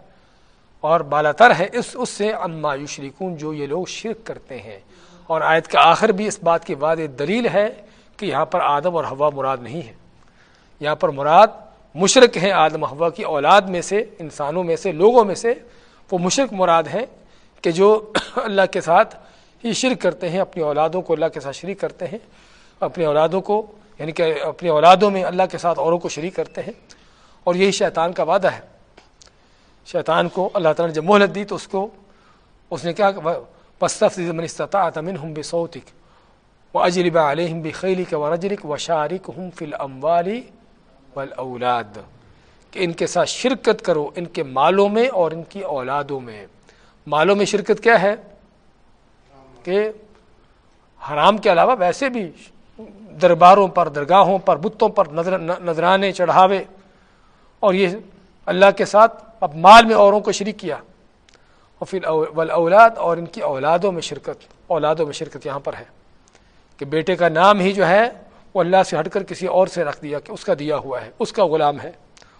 Speaker 1: اور بالا تر ہے اس اس سے عما یشریکون جو یہ لوگ شرک کرتے ہیں۔ اور آیت کا آخر بھی اس بات کی واد دلیل ہے کہ یہاں پر آدم اور ہوا مراد نہیں ہے یہاں پر مراد مشرق ہیں آدم ہوا کی اولاد میں سے، انسانوں میں سے، لوگوں میں سے، وہ مشرق مراد ہیں کہ جو *coughs* اللہ کے ساتھ ہی شرک کرتے ہیں، اپنی اولادوں کو اللہ کے ساتھ شریک کرتے ہیں، اپنی اولادوں کو یعنی کہ اپنی اولادوں میں اللہ کے ساتھ اوروں کو شریک کرتے ہیں۔ اور یہی شیطان کا وعدہ ہے۔ شیطان کو اللہ تعالیٰ نے جب مہلت دی تو اس کو، اس نے کیا پستف من استطاعت منهم بصوتك واجلب عليهم بخيلك ورجلك وشاركهم في الاموال والاولاد کہ ان کے ساتھ شرکت کرو ان کے مالوں میں اور ان کی اولادوں میں۔ مالوں میں شرکت کیا ہے؟ کہ حرام کے علاوہ ویسے بھی درباروں پر، درگاہوں پر، بتوں پر نظر، نذرانے، چڑھاوے۔ اور یہ اللہ کے ساتھ اب مال میں اوروں کو شریک کیا۔ اور پھر اولاد اور ان کی اولادوں میں شرکت، اولادوں میں شرکت یہاں پر ہے کہ بیٹے کا نام ہی جو ہے وہ اللہ سے ہٹ کر کسی اور سے رکھ دیا کہ اس کا دیا ہوا ہے، اس کا غلام ہے،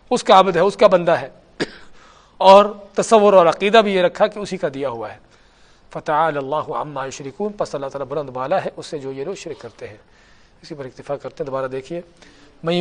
Speaker 1: اس کا عبد ہے، اس کا بندہ ہے۔ اور تصور اور عقیدہ بھی یہ رکھا کہ اسی کا دیا ہوا ہے۔ فتح اللہ عما شریکون پس اللہ تعالیٰ بلند بالا ہے، اس سے جو یہ لوگ شرک کرتے ہیں۔ اسی پر اکتفا کرتے ہیں۔ دوبارہ دیکھیے۔ میں